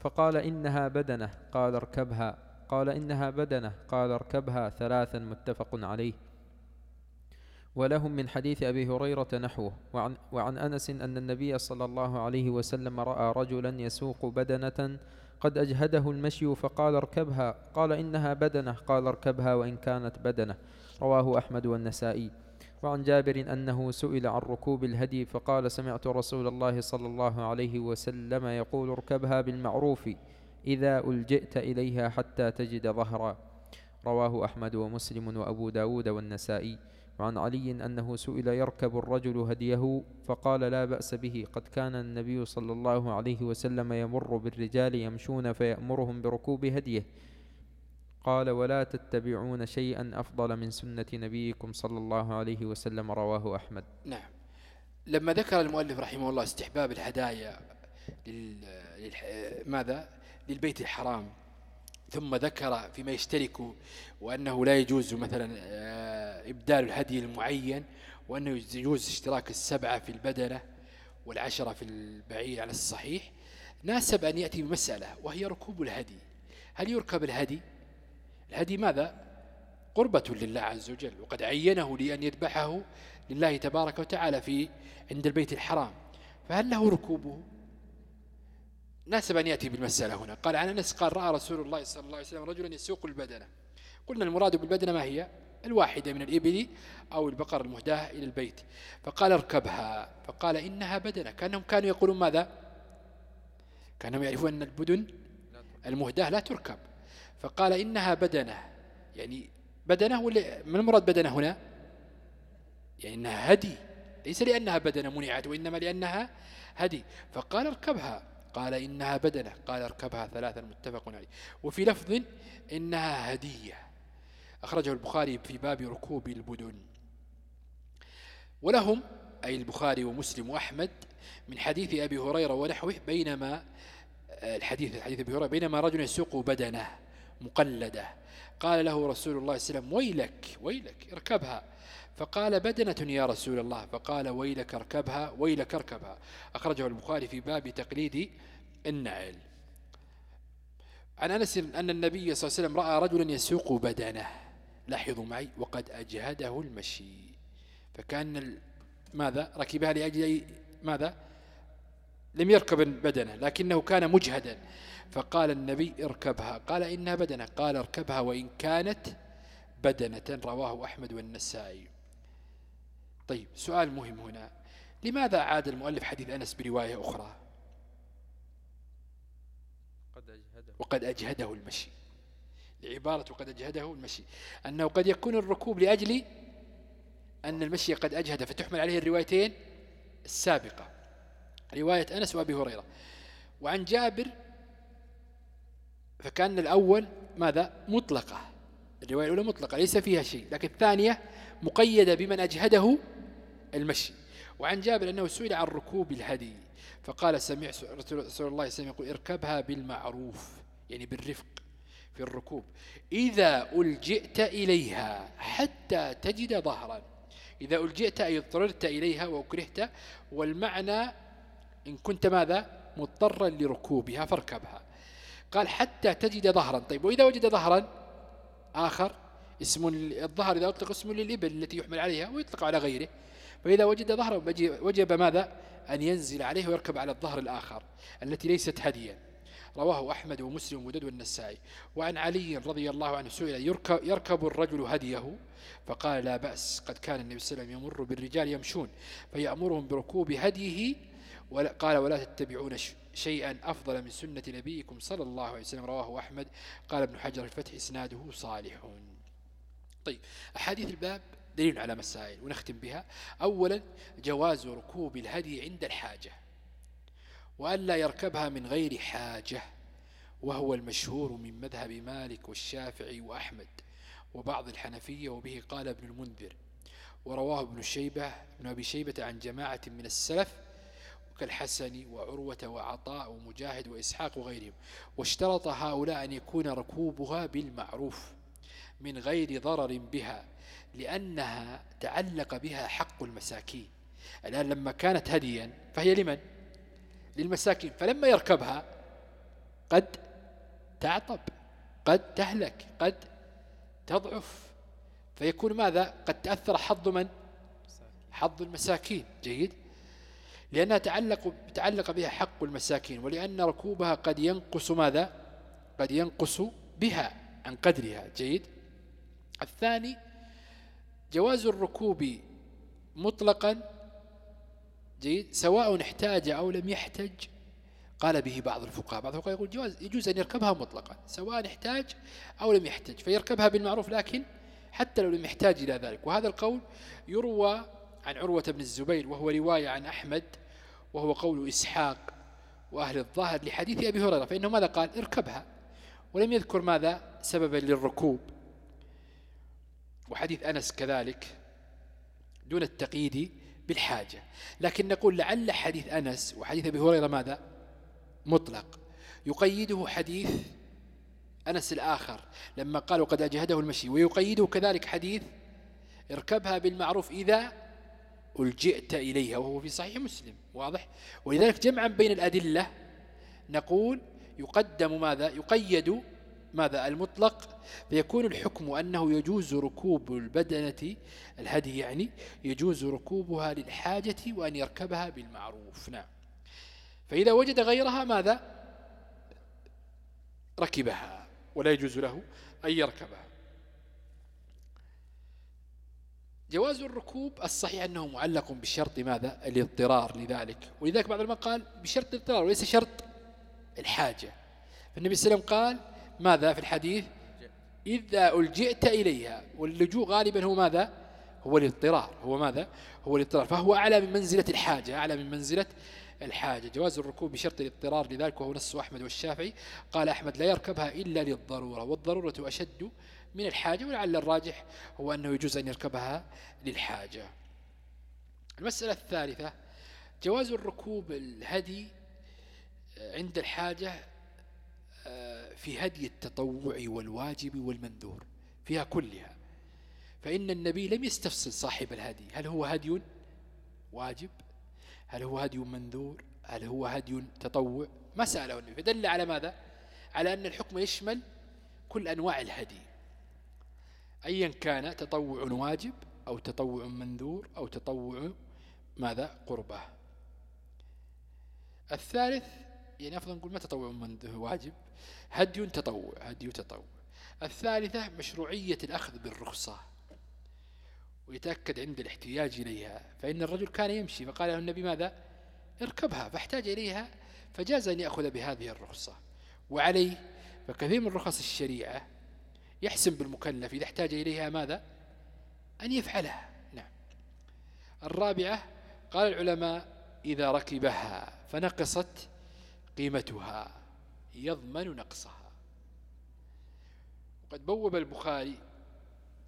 Speaker 2: فقال إنها بدنة. قال اركبها. قال إنها بدنة. قال اركبها. ثلاثا متفق عليه. ولهم من حديث أبي هريرة نحوه. وعن, وعن أنس أن النبي صلى الله عليه وسلم رأى رجلا يسوق بدنة قد أجهده المشي فقال اركبها. قال إنها بدنة. قال اركبها وإن كانت بدنة. رواه أحمد والنسائي. وعن جابر أنه سئل عن ركوب الهدي فقال سمعت رسول الله صلى الله عليه وسلم يقول اركبها بالمعروف إذا ألجئت إليها حتى تجد ظهرا. رواه أحمد ومسلم وأبو داود والنسائي. وعن علي أنه سئل يركب الرجل هديه فقال لا بأس به قد كان النبي صلى الله عليه وسلم يمر بالرجال يمشون فيأمرهم بركوب هديه. قال ولا تتبعون شيئا أفضل من سنة نبيكم صلى الله عليه وسلم رواه أحمد.
Speaker 1: نعم. لما ذكر المؤلف رحمه الله استحباب الهدايا لل... ماذا؟ للبيت الحرام ثم ذكر فيما يشترك وأنه لا يجوز مثلا آه، إبدال الهدي المعين وأنه يجوز اشتراك السبعة في البدنة والعشرة في البعير على الصحيح. ناسب أن يأتي بمسألة وهي ركوب الهدي. هل يركب الهدي؟ الهدي ماذا؟ قربة لله عز وجل وقد عينه لأن يذبحه لله تبارك وتعالى في عند البيت الحرام. فهل له ركوبه؟ ناسب أن يأتي بالمسألة هنا. قال عن أنس قال رأى رسول الله صلى الله عليه وسلم رجلا يسوق البدنة. قلنا المراد بالبدنة ما هي؟ الواحدة من الإبل أو البقر المهداة إلى البيت. فقال اركبها. فقال إنها بدنة. كأنهم كانوا يقولون ماذا؟ كأنهم يعرفون أن البدن المهداة لا تركب. فقال إنها بدنة. يعني بدنة ولا من المراد بدنة هنا؟ يعني إنها هدي. ليس لأنها بدنة منعت وإنما لأنها هدي. فقال اركبها. قال إنها بدنة. قال اركبها ثلاثا متفق عليه. وفي لفظ إنها هدية. أخرجه البخاري في باب ركوب البدن. ولهم أي البخاري ومسلم وأحمد من حديث أبي هريرة ونحوه بينما الحديث الحديث أبي هريرة بينما رجل يسوق بدنة مقلدة. قال له رسول الله صلى الله عليه وسلم ويلك ويلك اركبها. فقال بدنة يا رسول الله فقال ويلك اركبها ويلك اركبها أخرجه البخاري في باب تقليد النعل. عن أنس أن النبي صلى الله عليه وسلم رأى رجلا يسوق بدنه. لاحظوا معي وقد أجهده المشي. فكان ماذا؟ ركبها لأجل ماذا؟ لم يركب بدنه لكنه كان مجهدا. فقال النبي اركبها. قال إنها بدنة. قال اركبها وإن كانت بدنة. رواه أحمد والنسائي. طيب سؤال مهم هنا. لماذا عاد المؤلف حديث أنس برواية أخرى؟ وقد أجهده المشي. لعبارة وقد أجهده المشي. أنه قد يكون الركوب لأجل أن المشي قد أجهد فتحمل عليه الروايتين السابقة. رواية أنس وأبي هريرة. وعن جابر فكان الأول ماذا؟ مطلقة. الرواية الأولى مطلقة ليس فيها شيء. لكن الثانية مقيدة بمن أجهده المشي. وعن جابر أنه سئل عن ركوب الهدي فقال سمع رسول الله صلى الله عليه وسلم يقول اركبها بالمعروف يعني بالرفق في الركوب. إذا ألجئت إليها حتى تجد ظهرا. إذا ألجئت أي اضطررت إليها وأكرهت والمعنى إن كنت ماذا؟ مضطرا لركوبها فاركبها. قال حتى تجد ظهرا. طيب وإذا وجد ظهرا آخر اسم الظهر إذا أطلق اسم للإبل التي يحمل عليها ويطلق على غيره فإذا وجد ظهرا وجب ماذا؟ أن ينزل عليه ويركب على الظهر الآخر التي ليست هديا رواه أحمد ومسلم ودد والنسائي. وعن علي رضي الله عنه سئل يركب, يركب الرجل هديه؟ فقال لا بأس قد كان النبي صلى الله عليه وسلم يمر بالرجال يمشون فيأمرهم بركوب هديه قال ولا تتبعون شيئا أفضل من سنة نبيكم صلى الله عليه وسلم. رواه أحمد. قال ابن حجر الفتح إسناده صالح. طيب أحاديث الباب دليل على مسائل ونختم بها. أولا جواز ركوب الهدي عند الحاجة وألا يركبها من غير حاجة وهو المشهور من مذهب مالك والشافعي وأحمد وبعض الحنفية وبه قال ابن المنذر ورواه ابن شيبة ابن أبي شيبة عن جماعة من السلف كالحسن وعروة وعطاء ومجاهد وإسحاق وغيرهم. واشترط هؤلاء أن يكون ركوبها بالمعروف من غير ضرر بها. لأنها تعلق بها حق المساكين. الآن لما كانت هديا فهي لمن؟ للمساكين. فلما يركبها قد تعطب قد تهلك قد تضعف. فيكون ماذا؟ قد تأثر حظ من؟ حظ المساكين. جيد؟ لأنها تعلق, تعلق بها حق المساكين. ولأن ركوبها قد ينقص ماذا؟ قد ينقص بها عن قدرها. جيد؟ الثاني جواز الركوب مطلقا جيد سواء احتاج أو لم يحتج. قال به بعض الفقهاء بعض الفقهاء يقول جواز يجوز أن يركبها مطلقا سواء احتاج أو لم يحتج. فيركبها بالمعروف لكن حتى لو لم يحتاج إلى ذلك. وهذا القول يروى عن عروة بن الزبير وهو رواية عن أحمد وهو قول إسحاق وأهل الظاهر لحديث أبي هريرة. فإنه ماذا قال؟ اركبها. ولم يذكر ماذا؟ سببا للركوب. وحديث أنس كذلك دون التقييد بالحاجة. لكن نقول لعل حديث أنس وحديث أبي هريرة ماذا؟ مطلق. يقيده حديث أنس الآخر لما قال وقد أجهده المشي ويقيده كذلك حديث اركبها بالمعروف إذا ألجئت إليها وهو في صحيح مسلم واضح؟ ولذلك جمعا بين الأدلة نقول يقدم ماذا؟ يقيد ماذا؟ المطلق. فيكون الحكم أنه يجوز ركوب البدنة الهدي يعني يجوز ركوبها للحاجة وأن يركبها بالمعروف. نعم. فإذا وجد غيرها ماذا؟ ركبها. ولا يجوز له أن يركبها. جواز الركوب الصحيح أنه معلق بشرط ماذا؟ الاضطرار لذلك. ولذلك بعض المقال قال بشرط الاضطرار وليس شرط الحاجة. فالنبي صلى الله عليه وسلم قال ماذا في الحديث؟ إذا ألجئت إليها واللجوء غالبا هو ماذا؟ هو الاضطرار. هو ماذا؟ هو الاضطرار. فهو أعلى من منزلة الحاجة أعلى من منزلة الحاجة. جواز الركوب بشرط الاضطرار لذلك وهو نص أحمد والشافعي. قال أحمد لا يركبها إلا للضرورة والضرورة أشد من الحاجة ولعل الراجح هو أنه يجوز أن يركبها للحاجة. المسألة الثالثة جواز الركوب الهدي عند الحاجة في هدي التطوع والواجب والمنذور فيها كلها. فإن النبي لم يستفصل صاحب الهدي. هل هو هدي واجب؟ هل هو هدي منذور هل هو هدي تطوع؟ ما سأله النبي. فدل على ماذا؟ على أن الحكم يشمل كل أنواع الهدي. أيا كان تطوع واجب أو تطوع منذور أو تطوع ماذا؟ قربة. الثالث يعني أفضل نقول ما تطوع منذور واجب. هدي تطوع هدي تطوع الثالثة مشروعية الأخذ بالرخصة. ويتأكد عند الاحتياج إليها. فإن الرجل كان يمشي فقال له النبي ماذا؟ اركبها. فاحتاج إليها فجاز أن يأخذ بهذه الرخصة. وعليه فكثير من رخص الشريعة يحسن بالمكلف. إذا احتاج إليها ماذا؟ أن يفعلها. نعم. الرابعة قال العلماء إذا ركبها فنقصت قيمتها. يضمن نقصها. وقد بوب البخاري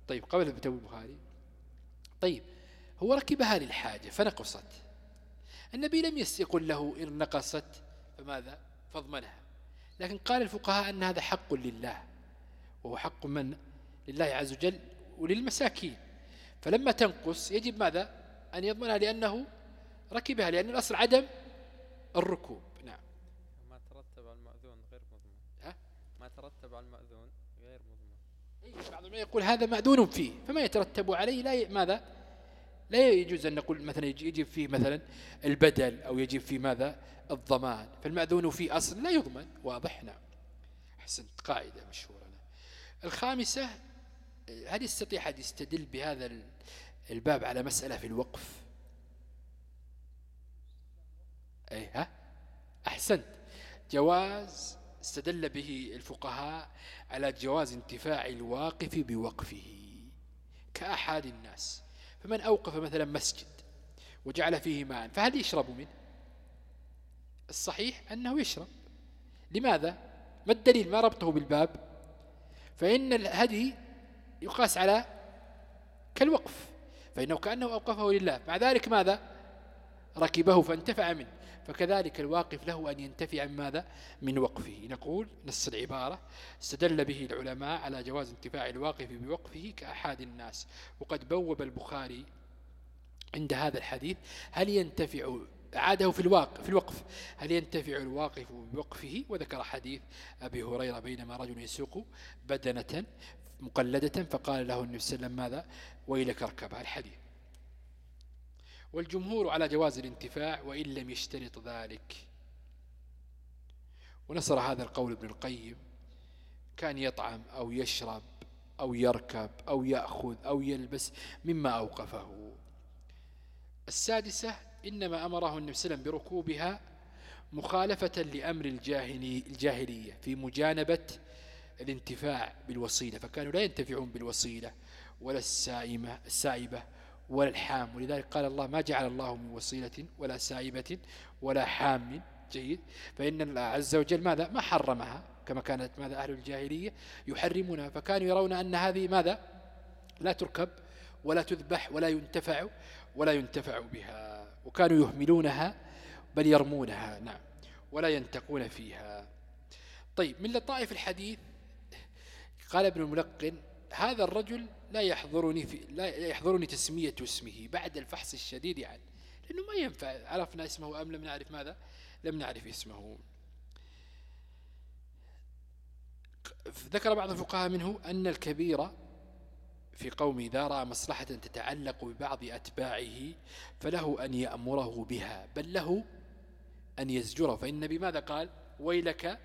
Speaker 1: طيب قبل بتوب البخاري. طيب هو ركبها للحاجة فنقصت. النبي لم يقل له إن نقصت فماذا؟ فاضمنها. لكن قال الفقهاء أن هذا حق لله وهو حق من؟ لله عز وجل وللمساكين. فلما تنقص يجب ماذا؟ أن يضمنها لأنه ركبها لأن الأصل عدم الركوب نعم
Speaker 2: ما ترتب على المأذون غير مضمون
Speaker 1: ها؟
Speaker 2: ما ترتب على المأذون غير مضمون
Speaker 1: إيه، بعض العلماء يقول هذا مأذون فيه فما يترتب عليه لا ي... ماذا؟ لا يجوز أن نقول مثلا يجب فيه مثلا البدل أو يجب فيه ماذا؟ الضمان فالمأذون فيه أصل لا يضمن واضح؟ نعم. أحسنت قاعدة مشهورة. الخامسة هل يستطيع أحد يستدل بهذا الباب على مسألة في الوقف؟ أي ها؟ أحسنت. جواز استدل به الفقهاء على جواز انتفاع الواقف بوقفه كأحد الناس. فمن أوقف مثلا مسجد وجعل فيه ماء فهل يشرب منه؟ الصحيح أنه يشرب. لماذا؟ ما الدليل؟ ما ربطه بالباب؟ فإن الهدي يقاس على كالوقف فإنه كأنه أوقفه لله. مع ذلك ماذا؟ ركبه فانتفع منه. فكذلك الواقف له أن ينتفع من ماذا؟ من وقفه. نقول نص العبارة استدل به العلماء على جواز انتفاع الواقف بوقفه كأحد الناس. وقد بوب البخاري عند هذا الحديث هل ينتفع عاده في الواقف في الوقف. هل ينتفع الواقف بوقفه؟ وذكر حديث أبي هريرة بينما رجل يسوق بدنة مقلدة فقال له النبي صلى الله عليه وسلم ماذا؟ ويلك اركبها الحديث. والجمهور على جواز الانتفاع وإن لم يشترط ذلك. ونصر هذا القول ابن القيم كان يطعم أو يشرب أو يركب أو يأخذ أو يلبس مما أوقفه. السادسة إنما أمره النبي صلى الله عليه وسلم بركوبها مخالفة لأمر الجاهلي الجاهلية في مجانبة الانتفاع بالوصيلة فكانوا لا ينتفعون بالوصيلة ولا السائمة السائبة ولا الحام. ولذلك قال الله ما جعل الله من وصيلة ولا سائبة ولا حام. جيد. فإن الله عز وجل ماذا؟ ما حرمها كما كانت ماذا؟ أهل الجاهلية يحرمونها. فكانوا يرون أن هذه ماذا؟ لا تركب ولا تذبح ولا ينتفع ولا ينتفع بها. وكانوا يهملونها بل يرمونها. نعم. ولا ينتقون فيها. طيب من لطائف الحديث قال ابن الملقن هذا الرجل لا يحضرني في لا يحضرني تسمية اسمه بعد الفحص الشديد عنه لأنه ما ينفع. عرفنا اسمه أم لم نعرف ماذا؟ لم نعرف اسمه. ذكر بعض الفقهاء منه أن الكبير في قوم إذا رأى مصلحة تتعلق ببعض أتباعه فله أن يأمره بها. بل له أن يزجره. فإن النبي ماذا قال؟ ويلك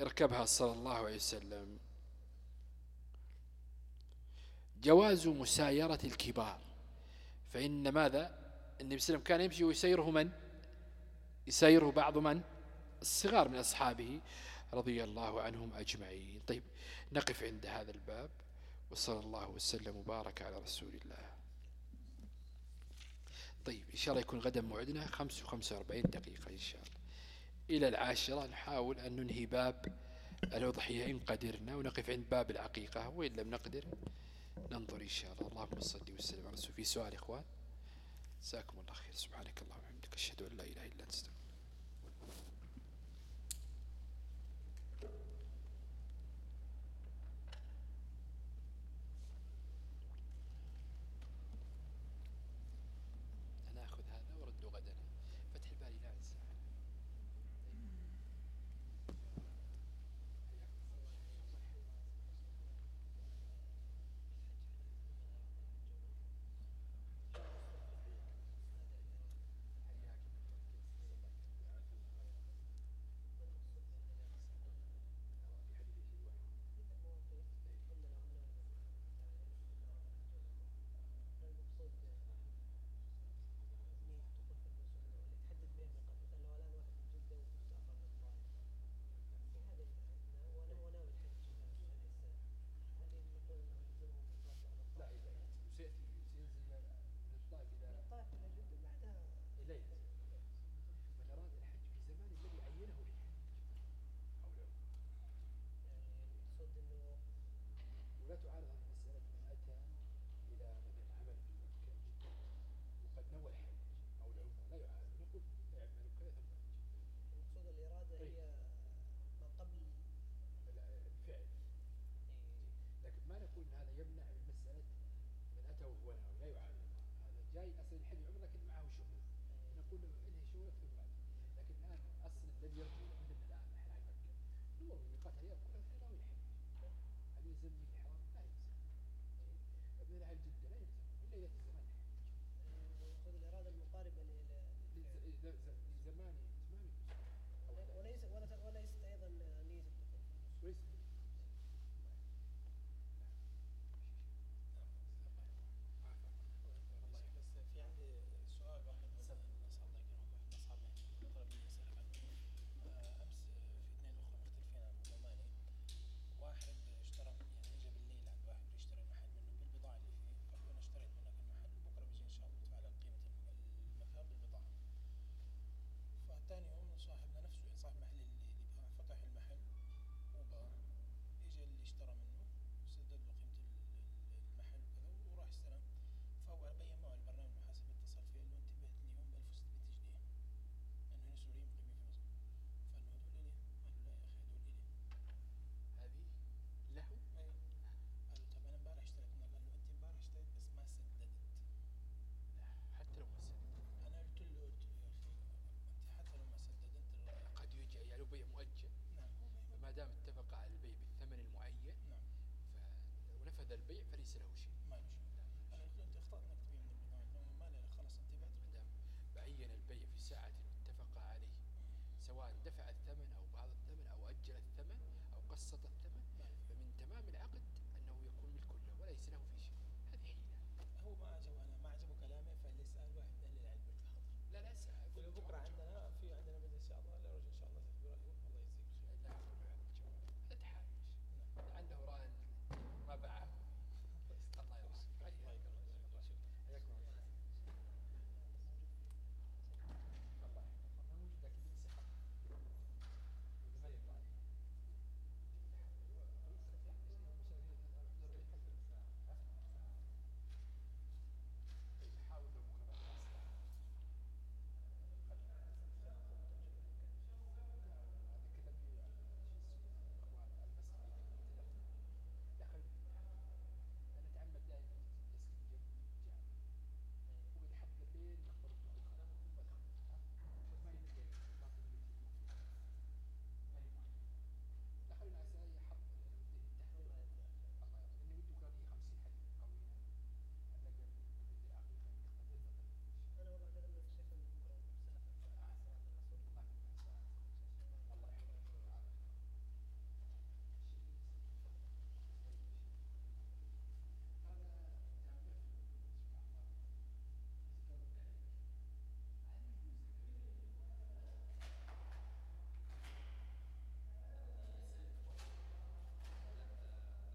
Speaker 1: اركبها. صلى الله عليه وسلم. جواز مسايرة الكبار. فإن ماذا؟ النبي صلى الله عليه وسلم كان يمشي ويسيره من؟ يسيره بعض من؟ الصغار من أصحابه رضي الله عنهم أجمعين. طيب نقف عند هذا الباب وصلى الله وسلم وبارك على رسول الله. طيب إن شاء الله يكون غدا موعدنا خمس وخمسة وأربعين دقيقة إن شاء الله. إلى العاشرة نحاول أن ننهي باب الأضحية إن قدرنا ونقف عند باب العقيقة وإن لم نقدر ننظر إن شاء الله. اللهم صل وسلم على رسول في سؤال إخوان؟ جزاكم الله خير. سبحانك اللهم وبحمدك. أشهد أن لا إله إلا أنت.